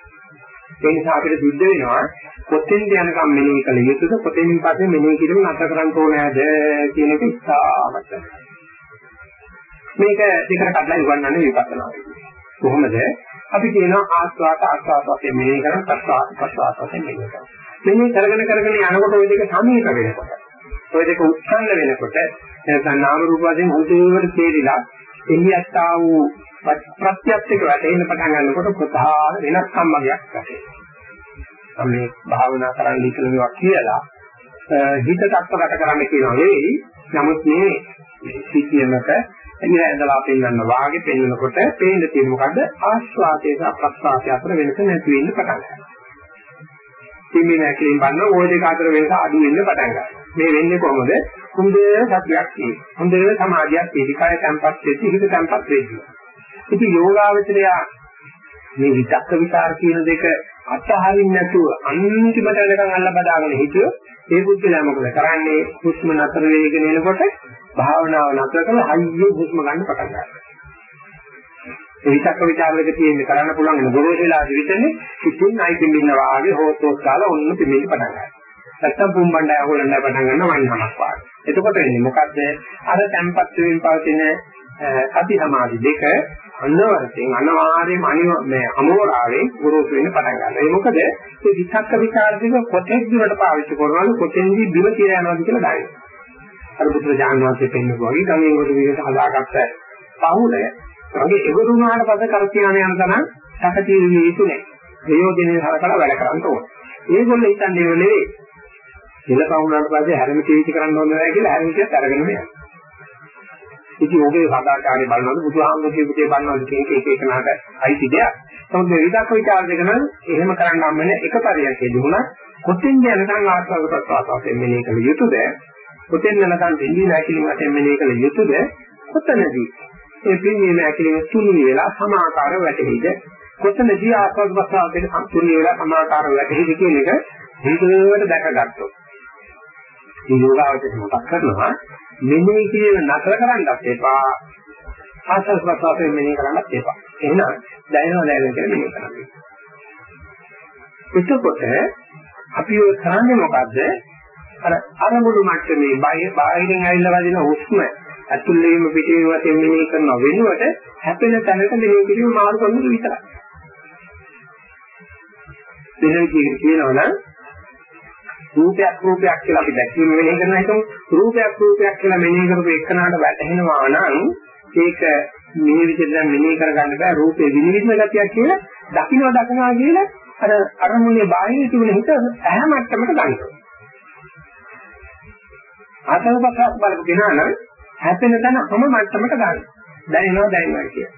ඒ නිසා අපිට සිද්ධ වෙනවා කොතෙන්ද යනකම් මෙනෙහි කළ යුතුද කොතෙන්ින් පස්සේ මෙනෙහි කිරීම නැතර කරන්න ඕනෑද කියන එක ඉස්සාවට. මේක දෙකට කඩලා ඉවන්නන්නේ විපස්සනා. කොහොමද? අපි කියනවා ආස්වාද ආස්වාද වශයෙන් මෙනෙහි කරන ප්‍රස්වාද ප්‍රස්වාද වශයෙන් මෙනෙහි කරනවා. මෙනෙහි කරගෙන කරගෙන යනකොට ওই දෙක සමීප වෙනකොට ওই දෙක උත්සන්න වෙනකොට නැත්නම් නාම රූප වශයෙන් හුදුවට තේරිලා එළියත්තා වූ ප්‍රත්‍යක්ෂයක වැටෙන්න පටන් ගන්නකොට ප්‍රධාන වෙනස්කම් වර්ගයක් ඇති මේ භාවනා කරන්න ඉතලනවා කියලා හිත තත්පරට කරන්න කියනවා නෙවෙයි නමුත් මේ සිටියමක එනිසා ඇඳලා පෙන්වන්න වාගේ පෙන්වනකොට පේන්න තියෙන මොකද්ද ආස්වාදයේ සහ ප්‍රස්වාදයේ අතර වෙනස නැති වෙන්න පටන් ගන්නවා. කිමි නැකලින් බලන ওই දෙක අතර වෙනස අඩු වෙන්න පටන් ගන්නවා. මේ වෙන්නේ කොහොමද? හොඳේ සතියක් තියෙන. හොඳේ සමාධියක් තියෙන. කය තැම්පත් වෙච්ච හිත තැම්පත් වෙච්ච. ඉතින් යෝගාවචරය මේ විතක්ක විචාර කියන දෙක අත්හරින්න නැතුව අන්තිමට වෙනකන් අල්ල බදාගෙන හිටියොත් ඒ බුද්ධලා මොකද කරන්නේ හුස්ම නතර වෙගෙන එනකොට භාවනාව නතර කරලා හයිය හුස්ම ගන්න පටන් ගන්නවා. ඒ විතක්ක විචාර දෙක තියෙන්නේ කරන්න පුළුවන් වෙන ගොරෝසු වෙලාදී විතරනේ ඉතින් අයි පිළින්න වාගේ හොතෝස් කාලා ඔන්න පිළින්න පටන් ගන්නවා. නැත්තම් පුම්බණ්ඩය අහුලන්න පටන් ගන්න වයින්මක් වාගේ. එතකොට වෙන්නේ මොකද්ද? අර tempat වෙමින් පවතින අති සමාධි දෙක අනවරයෙන් අනිවාර්යයෙන්ම අනිව මේ අමෝරාවේ ගුරුතු වෙන්න පටන් ගන්නවා. ඒ මොකද මේ විචක්ක විචාර දෙක කොතෙක් දුරට පාවිච්චි කරනවද කොතෙන්දී බිම කියලා යනවද කියලා දන්නේ. අර පුත්‍රජාන වහන්සේ පෙන්වපු වගේ ගමේ කොට විදිහට හදාගත්ත පහුල වගේ එවරුණාට පස්සේ කර කියන යන තරම් සැකතිරිය යුතු නැහැ. ප්‍රයෝජනෙයි හරකලා වැඩ කරන්න ඕන. ඒගොල්ලෝ හිතන්නේ නෙවෙයි. ඉල පවුනාට පස්සේ හැරෙම තීවිති කරන්න ඕන නැහැ කියලා හැරෙමිටියත් අරගෙන යනවා. ඉතින් ඔබේ සදාචාරය බලනකොට බුදුහාමුදුරුවෝ කියපු දේ බලනකොට කියන එක එක නහට අයිති දෙයක්. නමුත් මේ විදක් විචාර දෙක නම් එහෙම කරන්න හම් වෙන එක පරියන්කේදී වුණා කොතෙන් යනකම් ආස්වාද ප්‍රසවාසයෙන් මෙනේ කළ යුතුද? කොතෙන් යනකම් දෙන්නේ නැතිලින් වශයෙන් මෙනේ කළ යුතුද? කොතනදී? ඒ පිළිමේ නැතිලින් තුනි වෙලා සමාකාර වැටෙයිද? කොතනදී ආස්වාද ප්‍රසවාසයෙන් සම්පූර්ණ වෙලා සමාකාර වැටෙයිද කියන එක හේතුවට දැකගත්තොත්. මේ යෝගාවචර මතක් කරනවා මෙනෙහි කිරීම නතර කරන්නත් එපා. ආසස් ප්‍රසාරයෙන් මෙනෙහි කරන්නත් එපා. එහෙනම් දැනෙනවා දැනෙන කියලා මෙනෙහි කරන්න. එතකොට අපි ඔය කරන්නේ මොකද්ද? අර අරමුණු මට්ටමේ බාහිර බාහිරින් ඇවිල්ලා වදින හුස්ම ඇතුළේම පිටේම වශයෙන් මෙනෙහි කරන වෙනුවට හැපෙන තැනක මෙනෙහි කිරීම මාරු කරන විතරයි. දෙන කියනවා නම් රූපයක් රූපයක් කියලා අපි දැක්වීම මෙනෙහි කරන හිතමු රූපයක් රූපයක් කියලා මෙනෙහි කරපු එකනට වැටහෙනවා නම් ඒක මේ විදිහට දැන් මෙනෙහි කරගන්න බෑ. රූපේ විනිවිදන ගතියක් කියලා දකින්න දකින්නවා කියලා අර අරමුණේ බාහිර තිබුණ හිත ඇහැ මට්ටමට ගන්නවා. ආසවපසක් බලපු කෙනා නම් හැපෙන තැන හැම මට්ටමකට ගන්න. දැනෙනවා දැනෙනවා කියන.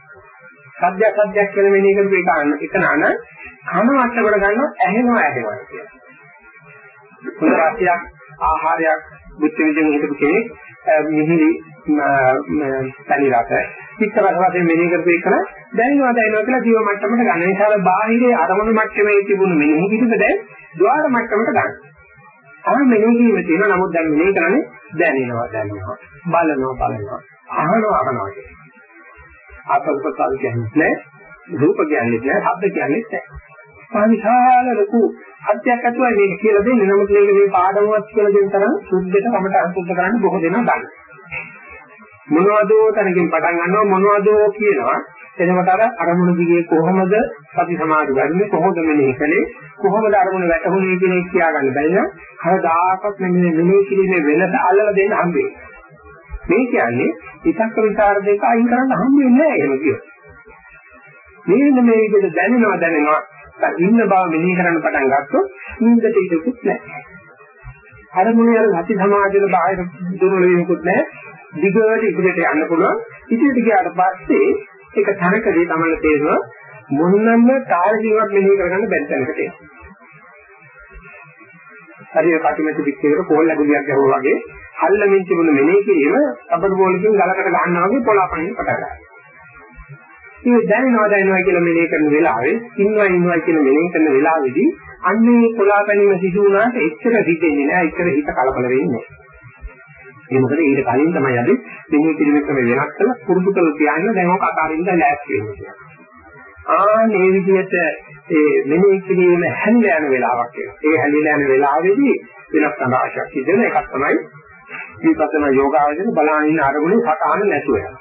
සද්දයක් සද්දයක් කියලා මෙන්න එක එක අන්න එක නාන කන මට්ටමකට ගන්නවා ඇහෙනවා ඇහෙනවා කියන. හොඳ රසයක් ආහාරයක් බුද්ධ විදින් හිටපු කෙනෙක් මිහිරි තනි රස පිට රස වශයෙන් මෙනෙහි කරපු එක දැනෙනවා දැනෙනවා කියලා ජීව මට්ටමට ගන්න. ඒ නිසා බාහිරේ අරමුණු මට්ටමේ තිබුණු මෙනෙහි කිසිම දැන් ద్వාර මට්ටමට ගන්න. ආ මෙනෙහි කිරීම තියෙනවා නමුත් දැන් මෙනෙහි කරන්නේ දැනෙනවා දැනෙනවා බලනවා බලනවා අහනවා අහනවා කියන. ආපල්පසල් කියන්නේ රූප කියන්නේ නැහැ ශබ්ද කියන්නේ නැහැ. පාවිශාල ලොකු අධ්‍යයක් ඇතුළේ මේක කියලා දෙන්නේ. නමුත් මේක මේ පාඩමවත් කියලා දෙන තරම් සුද්ධට කමට අනුසුද්ධ කරන්න බොහෝ දෙනා දන්නවා. මොනවදෝ තනකින් පටන් ගන්නවා මොනවදෝ කියනවා. එතකොට අර අරමුණු දිගේ කොහොමද සති සමාධි ගන්නේ කොහොමද මෙනෙහි කලේ කොහොමද අරමුණ වැටහුනේ කියන එක කියාගන්න බැරි නම් කවදාකවත් මෙන්න මෙනෙහි කිරීමේ වෙනස අල්ලලා දෙන්න හම්බෙන්නේ. මේ කියන්නේ විතක්ක විචාර දෙක අයින් කරන්න හම්බෙන්නේ නැහැ එහෙම කියනවා. මේ මේ විදිහට දැනෙනවා දැනෙනවා ඉන්න බව මෙනෙහි කරන්න පටන් ගත්තොත් නිින්දට ඉඩකුත් නැහැ. අර මොනේ අර සති සමාධියේ බාහිර දුර්වල වීමකුත් නැහැ. දිගට ඉදිරියට යන්න පුළුවන්. ඉදිරියට ගියාට පස්සේ ඒක තනකදී තමයි තේරෙනවා මොනනම් තාර්කිකවත් මෙනෙහි කරගන්න බැරි තැනකට එනවා. හරිය කටිමැටි පිටේකට පොල් ලැබුලියක් ගහුවා වගේ හල්ලමින් තිබුණ මෙනෙහි කිරීම අපර බෝලකින් ගලකට ගන්නවා වගේ පොළාපණින් පටන් ගන්නවා. මේ දැනෙනවා දැනෙනවා කියලා මෙනෙහි කරන වෙලාවේ ඉන්නවා ඉන්නවා කියලා මෙනෙහි කරන වෙලාවේදී අන්නේ කොලාපැනීම සිදු වුණාට එච්චර හිතෙන්නේ නැහැ එච්චර හිත කලබල වෙන්නේ නැහැ ඒ මොකද ඊට කලින් තමයි අපි මෙනෙහි කිරීම ක්‍රම වෙනස් කරලා පුරුදු කරලා තියන්න දැන් ඔක අතාරින්න ලෑස්ති වෙනවා ආන්නේ විදිහට ඒ මෙනෙහි කිරීම හැංග යන වෙලාවක් එනවා ඒ හැංගිලා යන වෙලාවේදී වෙනස් සංඝාශයක් සිදෙන එකක් තමයි විපස්සනා යෝගාවචර බලාගෙන අරමුණේ සතහන නැතුව යනවා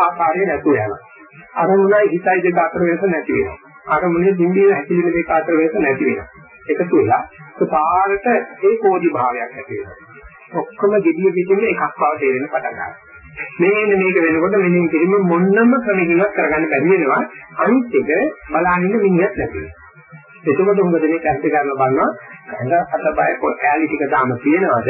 ආකාරය නැතුව යනවා අරමුණයි හිතයි දෙක අතර වෙනස නැති වෙනවා. අරමුණේ දින්දිය හැකිලිම දෙක අතර වෙනස නැති වෙනවා. එකතු වෙලා පාරට ඒ කෝදි භාවයක් ඇති වෙනවා. ඔක්කොම gediya පිටින් එකක් බව තේරෙන පටන් ගන්නවා. මේන්න මේක වෙනකොට මෙන්න කිරීම මොන්නම ක්‍රමයකින්වත් කරගන්න බැරි වෙනවා. අනිත් එක බලනින්න මිනිහක් නැති වෙනවා. එතකොට උඹ දෙනේ කැන්ති කරන බලනවා කඳ අතපය කැලි ටික දාම තියෙනවද?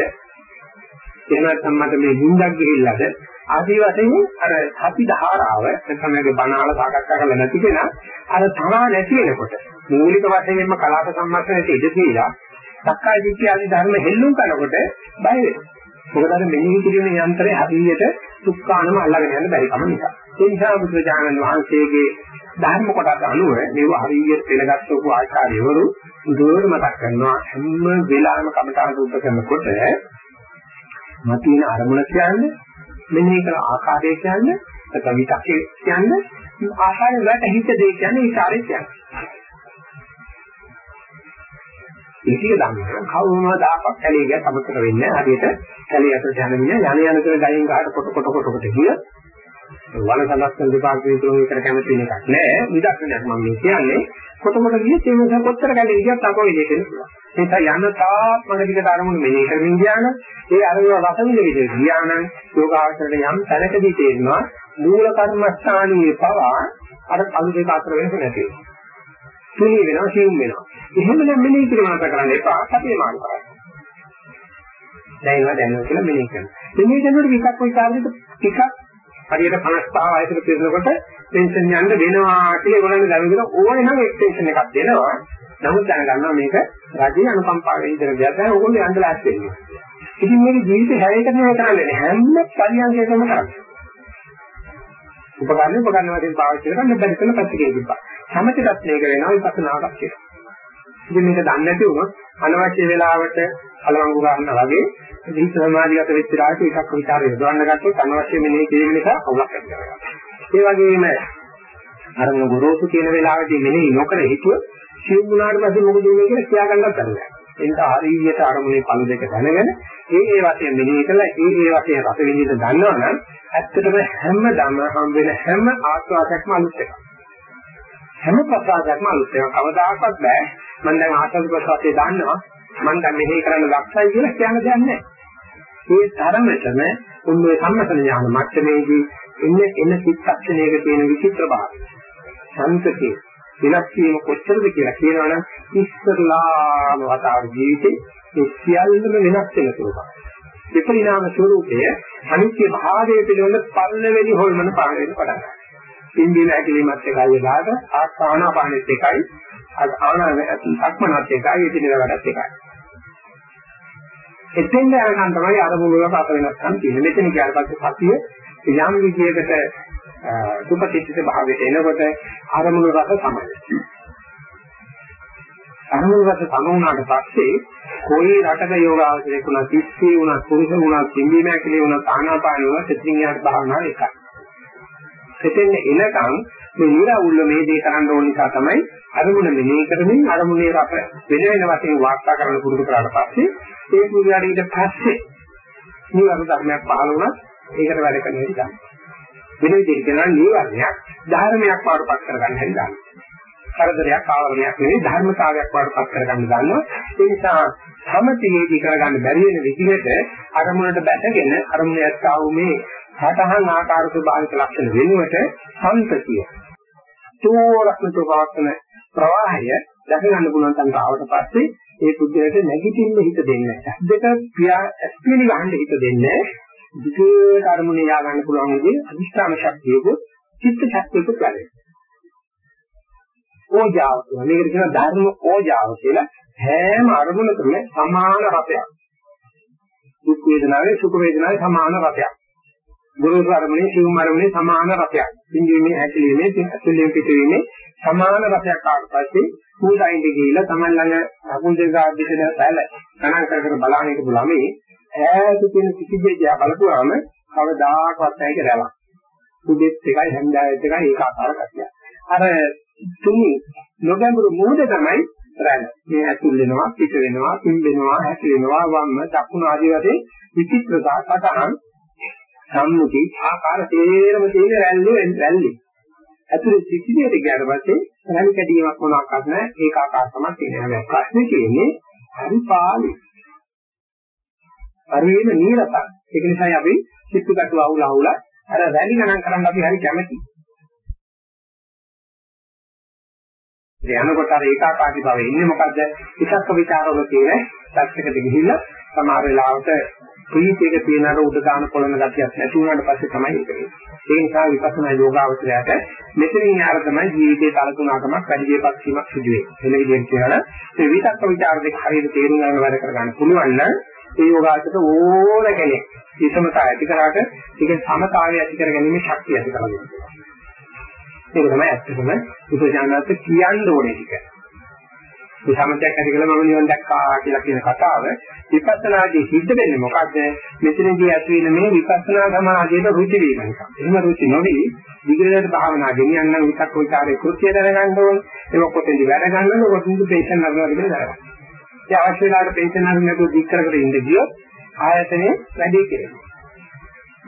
එහෙම නැත්නම් මට මේ නිින්දක් ගිහිල්ලාද ආදී වශයෙන් අර සති ධාරාව නැත්නම් මේක බණාල සාකච්ඡා කරලා නැති කෙනා අර තනා නැති වෙනකොට මූලික වශයෙන්ම කලාප සම්මස්තනයේ ඉඳ දීලා සක්කාය දිට්ඨිය ආදී ධර්ම හෙල්ලුම් කරනකොට බය වෙනවා. මොකද අර මෙනෙහි කිරීමේ යන්ත්‍රය හරියට සුක්කානම අල්ලගෙන යන්න බැරි කම නිසා. ඒ නිසා බුදුරජාණන් වහන්සේගේ ධර්ම කොටස අනුව මේව හරියට පෙළගස්සපු ආචාර්යවරු දුර මතක් කරනවා හැම වෙලාවෙම කමඨාන රූප කරනකොට මතින අරමුණ කියන්නේ මෙනෙහි කරන ආකාරය කියන්නේ නැත්නම් විතක්කේ කියන්නේ ආකාරය වලට හිත දෙය කියන්නේ විචාරය කියන්නේ. ඉතිය දන්නේ කවුරුමදාපක් කැලේ ගියා තමතර වෙන්නේ හරියට කැලේ අතට යන මිනිහ යන යන තුන ගයින් ගහට කොට කොට කොට කොට ගිය වන සංස්කෘතික දෙපාර්තමේන්තුවේ විතර කැමති වෙන එකක් නෑ. විදක්ෂණයක් මම මේ කියන්නේ. කොට කොට ගිය ඒ නිසා කොච්චර කැලේ ගියත් අපෝ ඉලෙකෙන්න පුළුවන් ඒ නිසා යන තාක් මන දිගට අරමුණු මෙහෙ කරමින් ගියා නම් ඒ අරමුණ රස විඳ විදිහට ගියා නම් යෝගාවචරයට යම් තැනකදී තේරෙනවා මූල කර්මස්ථානීය පවා අර කලු දෙක අතර වෙනස නැති වෙනවා. තුනී වෙනවා සිවුම් වෙනවා. එහෙම නම් මෙනෙහි කිරීම කරන්න එපා සතිය මාරු කරන්න. දැනෙනවා දැනෙනවා කියලා මෙනෙහි කරනවා. මෙනෙහි කරනකොට විකක් විචාරෙට ටිකක් හරියට 55 වයසට පිරුණකොට පෙන්ෂන් යන්න වෙනවා කියලා ඒගොල්ලන් දැනගෙන ඕනේ නම් එක්ස්ටෙන්ෂන් එකක් දෙනවා. නමුත් දැනගන්නවා මේක රජයේ අනුකම්පාවෙන් ඉදර දෙයක් නැහැ. ඕගොල්ලෝ යන්න ලෑස්ති වෙනවා. ඉතින් මේක ජීවිතේ හැරෙකට නෙවෙයි කරන්නේ හැම පරියන්කයකම කරන්නේ. උපකරණ උපකරණ වලින් පාවිච්චි කරන්න බැරි කරන පැත්තකේ තිබ්බා. සමථයටත් මේක වෙනවා විපස්සනාවක් කියලා. ඉතින් මේක දන්නේ නැති වුණොත් අනවශ්‍ය වෙලාවට අලවංගු ගන්නවා වගේ දීප සමාධිගත වෙච්ච රාජ්‍ය එකක් විචාරය යොදවන්න ගත්තොත් අනවශ්‍ය මෙනෙහි කිරීම නිසා අවුලක් ඇති කරගන්නවා. ඒ වගේම අර මොන ගොරෝසු කියන වෙලාවදී මෙනෙහි නොකර හිතුව සියුම් වුණාට පස්සේ මොකද වෙන්නේ කියලා කියාගන්නත් බැහැ. එනිසා හරියට අරමුණේ පළු දෙක දැනගෙන ඒ ඒ වශයෙන් මෙනෙහි කළා ඒ ඒ වශයෙන් රස විඳින්න දන්නවනම් ඇත්තටම හැමදාම හම් වෙන හැම ආස්වාදයක්ම අලුත් එකක්. හැම ප්‍රසාදයක්ම අලුත් එකක්. කවදාකවත් බෑ මම දැන් ආස්වාද ප්‍රසාදේ දන්නවා මම දැන් මෙහෙ කරන්න දක්ෂයි කියලා කියන්න දෙයක් නැහැ. ඒ තරමටම උන්වේ සම්මතන ඥාන මට්ටමේදී එන්න එන චිත්තක්ෂණයක තියෙන විචිත්‍ර භාවය. සංතකේ වෙනස් වීම කොච්චරද කියලා කියනවනම් ඉස්සරලාම වතාව ජීවිතේ ඒ සියල්ලම වෙනස් වෙන ස්වභාවය. විපරිණාම ස්වરૂපය අනිත්‍ය භාවයේ පිළිබඳ පල්ලෙවෙනි හොල්මන පාන වෙන පටන් ගන්නවා. පින්බීම ඇකිලීමත් එකයි එදාට ආස්වානාපානෙත් එකයි ආනාන සක්මනත් එකයි ඉතින් වැඩත් එකයි. එතෙන්ද අරගෙන තමයි අරමුණ වල පත වෙනස්කම් තියෙන්නේ. මෙතන කියන පස්සේ සතිය යම් විදියකට සුපතිච්ඡිත භාවයට එනකොට අරමුණු රස සමයි. අරමුණු රස සම වුණාට පස්සේ කොයි රටක යෝගාවචරයක් වුණත් තිස්සේ වුණත් පුරුෂ වුණත් පිම්බීමක් කියලා වුණත් ආනාපාන වුණත් එතනින් යාට භාවනාව එකයි. එතෙන් එනකන් මේ නිරවුල්ල මේ දේ කරන්න ඕන නිසා තමයි අරමුණ මෙනෙහි කරමින් අරමුණේ රස වෙන වෙන වශයෙන් වාර්තා කරන්න පුරුදු කරාට පස්සේ ඒ පුරුෂයාට ඊට පස්සේ නිවර්ණ ධර්මයක් පහළ වුණා ඒකට වැඩ කරන හැටි ගන්න. වෙන විදිහට කියනවා නිවර්ණයක් ධර්මයක් පාඩපත් කරගන්න හැටි ගන්න. කරදරයක් ආවරණයක් නෙවෙයි ධර්මතාවයක් වඩපත් කරගන්න ගන්නවා ඒ නිසා සමතියේදී කරගන්න බැරි වෙන විදිහට අරමුණට බැටගෙන අරමුණ ඇත්තා වූ මේ සතහන් ආකාර ස්වභාවික ලක්ෂණ වෙනුවට සම්පතිය තෝරක්ම තෝරක්න ප්‍රවාහය දැක ගන්න පුළුවන් තැනට ආවට පස්සේ ඒ පුද්ගලයාට නැගිටින්න හිත දෙන්නේ නැහැ. දෙක පියා ඇස්පිලි ගන්න හිත දෙන්නේ නැහැ. විකේත අරමුණේ යා ගන්න පුළුවන් විදිහේ අදිස්ථාන ශක්තියක චිත්ත ශක්තියක වැඩේ. ඕජාව කියලා. මේකට කියන ධර්ම ඕජාව කියලා හැම අරමුණකම සමාන රසයක්. දුක් වේදනාවේ සුඛ වේදනාවේ සමාන රසයක්. ගුරුතුමෝ අරමුණේ සිවුම් අරමුණේ සමාන රසයක්. පින්දීමේ ඇකිලීමේ ඇතුළේ පිටවීමේ සමාන රසයක් ආවට පස්සේ කූඩයින්ද ගිහිල්ලා Taman ළඟ අකුල් දෙක ආදිතන පැල ගණන් කර කර බලන එක ළමයි ඈත තියෙන කිසි දෙයක් බලපුවාම කවදාකවත් නැහැ කියලා. උදෙත් එකයි හැන්දෑවෙත් එකයි ඒකාකාර කතියක්. අර තුනි නොගැඹුරු මොහොත තමයි රැළ. මේ ඇතුල් වෙනවා, පිට වෙනවා, පින් වෙනවා, හැට වෙනවා, වම්ම, දකුණු ආදී වශයෙන් විචිත්‍රතා සටහන් සම්මුති ආකාර තේරම තියෙන රැල්ලේ රැල්ලේ. ඇතුලේ සිසිලයට ගියාට පස්සේ රැලි කැඩීමක් මොනවාක්වත් නැහැ. ඒක ආකාරකමක් තියෙනවා. ප්‍රශ්නේ තියෙන්නේ හරි පාළි. හරිම නීරසක්. ඒක නිසා අපි සිත්තු කටු අවුල අවුල අර රැලි ගණන් කරන්න අපි හරි කැමතියි. ඒ යනකොට අර ඒකාකාරී බව ඉන්නේ මොකද්ද? විචක්ක ਵਿਚාරවල තියෙන පැත්තකට ගිහිල්ලා සමහර වෙලාවට ප්‍රීතියක තියෙන අර උඩ දාන පොළන ගතියක් නැති වුණාට පස්සේ තමයි ඒක වෙන්නේ. ඒ නිසා විපස්සනා යෝගාවචරයට මෙතනින් යාර තමයි ජීවිතයේ තලතුණකමක් වැඩි දෙයක් වීමක් සිදු වෙන්නේ. එන විදිහට කියනවා මේ විචක්ක ਵਿਚාර දෙක හරියට තේරුම් ගන්න වැඩ කරගන්න පුළුවන් නම් ඒ යෝගාචරයට ඕන කෙනෙක් විසමතාව ඇති කරාට ඒක සමතාවය ඇති කර ගැනීම ශක්තිය ඇති කරගන්නවා. ඒක තමයි ඇත්තටම බුදුජානනාත් කියන්න ඕනේ ටික. මේ සමතයක් ඇති කළා මම නිවන් දැක්කා කියලා කියන කතාව විපස්සනාදී සිද්ධ වෙන්නේ මොකද්ද? මෙතනදී ඇති වෙන මේ විපස්සනා සමාධියට රුචි වීම නිසා. එහෙම රුචි නොවි විග්‍රහයට භාවනා ගෙනියන්න විතක් විචාරේ කෘත්‍ය දැනගන්න ඕනේ. ඒක කොතෙන්ද වැඩ ගන්නද? ඔක දුක පේෂන් නරනවා කියලා දැනගන්න. ඒ අවශ්‍ය වෙලාවට පේෂන් නරන නැතුව දික් කර කර ඉඳ ගියොත් ආයතනේ වැඩි කෙරෙනවා.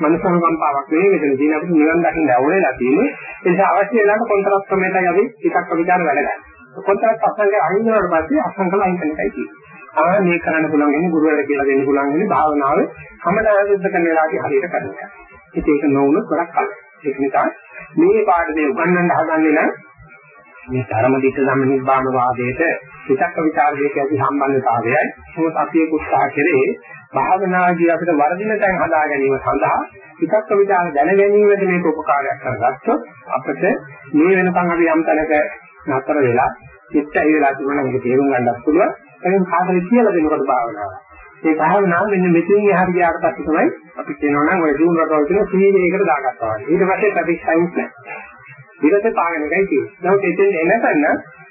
මනසංගම්පාවක් නෙවෙයි මෙතන තියෙන අපිට නිවන් දකින්න ඕනෙලා තියෙන්නේ ඒ නිසා අවශ්‍ය වෙලාවට කොන්ත්‍රාත් ක්‍රමයටයි අපි එකක් විචාර වැඩ ගන්න. කොන්ත්‍රාත් අසංගය අයින් වුණාට පස්සේ අසංගල අයින් කරන එකයි තියෙන්නේ. ආ මේ කරන්න පුළුවන් ඉන්නේ ගුරුවරයා කියලා දෙන්න පුළුවන් ඉන්නේ භාවනාවේ කමදාය සුද්ධ කරන වෙලාවදී හරියට කරන එක. ඉතින් ඒක නොවුනොත් ගොඩක් කල. ඒක නිසා මේ පාඩමේ උගන්වන්න හදන්නේ නම් මේ ධර්ම දිට ධම්ම නිබ්බාන වාදයට විතක්ක ਵਿਚාර දෙක ඇති සම්බන්ධතාවයයි මොකද අපි උත්සාහ කරේ භාවනාදී අපිට වර්ධින තැන් හදා ගැනීම සඳහා විතක්ක විචාර දැන ගැනීමට මේක උපකාරයක් කරගත්තොත් අපිට මේ වෙනකන් අපි යම් තැනක නතර වෙලා චිත්ත ඒ වෙලා තිබුණා මේක තේරුම් ගන්නත් පුළුවන්. එහෙනම් කාටද කියලා දෙනකොට භාවනාව. මේ භාවනාව මෙන්න මෙතනින් එහාට ගියාට පස්සේ තමයි අපි කියනවා නම් ඔය ජීවන රටවල් කියන සීලයකට දාගත්තා වගේ. ඊට පස්සේ ප්‍රතික්ෂයින්ස් නැහැ. විරත පාගෙන එකයි තියෙන්නේ. නමුත් එතෙන් එනකන්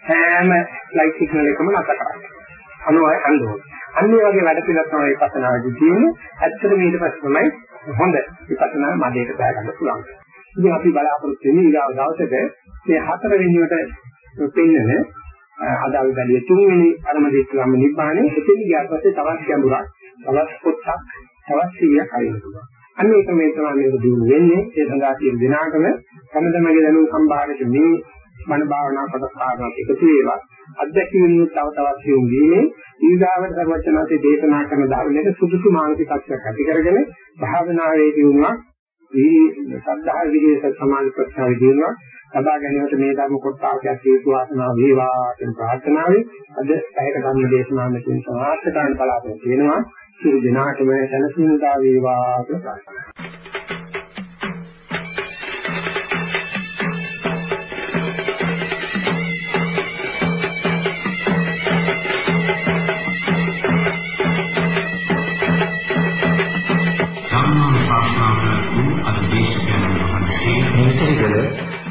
හැම ලයිට් සිග්නල් එකම නැතර කරන්නේ. අනුවයි අන්දෝයි අන්න ඒ වගේ වැඩ පිළිවෙලක් තමයි විපස්සනාදී තියෙන්නේ. ඇත්තට ඊට පස්සේ තමයි හොඳ විපස්සනා මදේට බෑ ගන්න පුළුවන්. ඉතින් අපි බලාපොරොත්තු වෙන්නේ ඊගාව දවසට මේ හතර වෙනියට පෙන්නන අද අපි බැලිය තුන්වෙනි අරමුණේ ගම්ම නිබ්බානේ එතෙන් ගියාට පස්සේ තවත් ගැඹුරක් තවත් පොත්තක් තවත් සියයක් හරින්න පුළුවන්. අන්න ඒක මේ තමයි මේක දිනු වෙන්නේ. ඒ සඳහා තියෙන දිනාකම තම තමගේ දැනුම් සම්භාරයට මේ මන භාවනා කොටස් කාරණා එකතු වේවා. අධ්‍යක්ෂින් තව තවත් සියුම් වීමේ ඊගාවට සර්වචනාසේ දේශනා කරන ධර්මයේ සුදුසු මානසික tattයක් ඇති කරගෙන භාවනාවේ දියුණුවක් මේ සද්ධා විදේශ සමාධි ප්‍රත්‍යාව දියුණුවක් ලබා ගැනීමට මේ ධර්ම කොටසක් හේතු වාසනා වේවා කියන ප්‍රාර්ථනාවයි අද පැයක ධර්ම දේශනාව මෙතන සමාප්ත කරන්න බලාපොරොත්තු වෙනවා. සියලු දෙනාටම සැනසීමදා වේවා කියලා ප්‍රාර්ථනා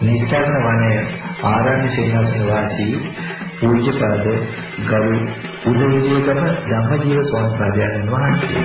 නිස්සරණ වනය ආරණ්‍ය සේනාසන වාසී පූජ්‍යපද ගරු උදවිදේකම ධම්මජීව ස්වාමීන් වහන්සේ.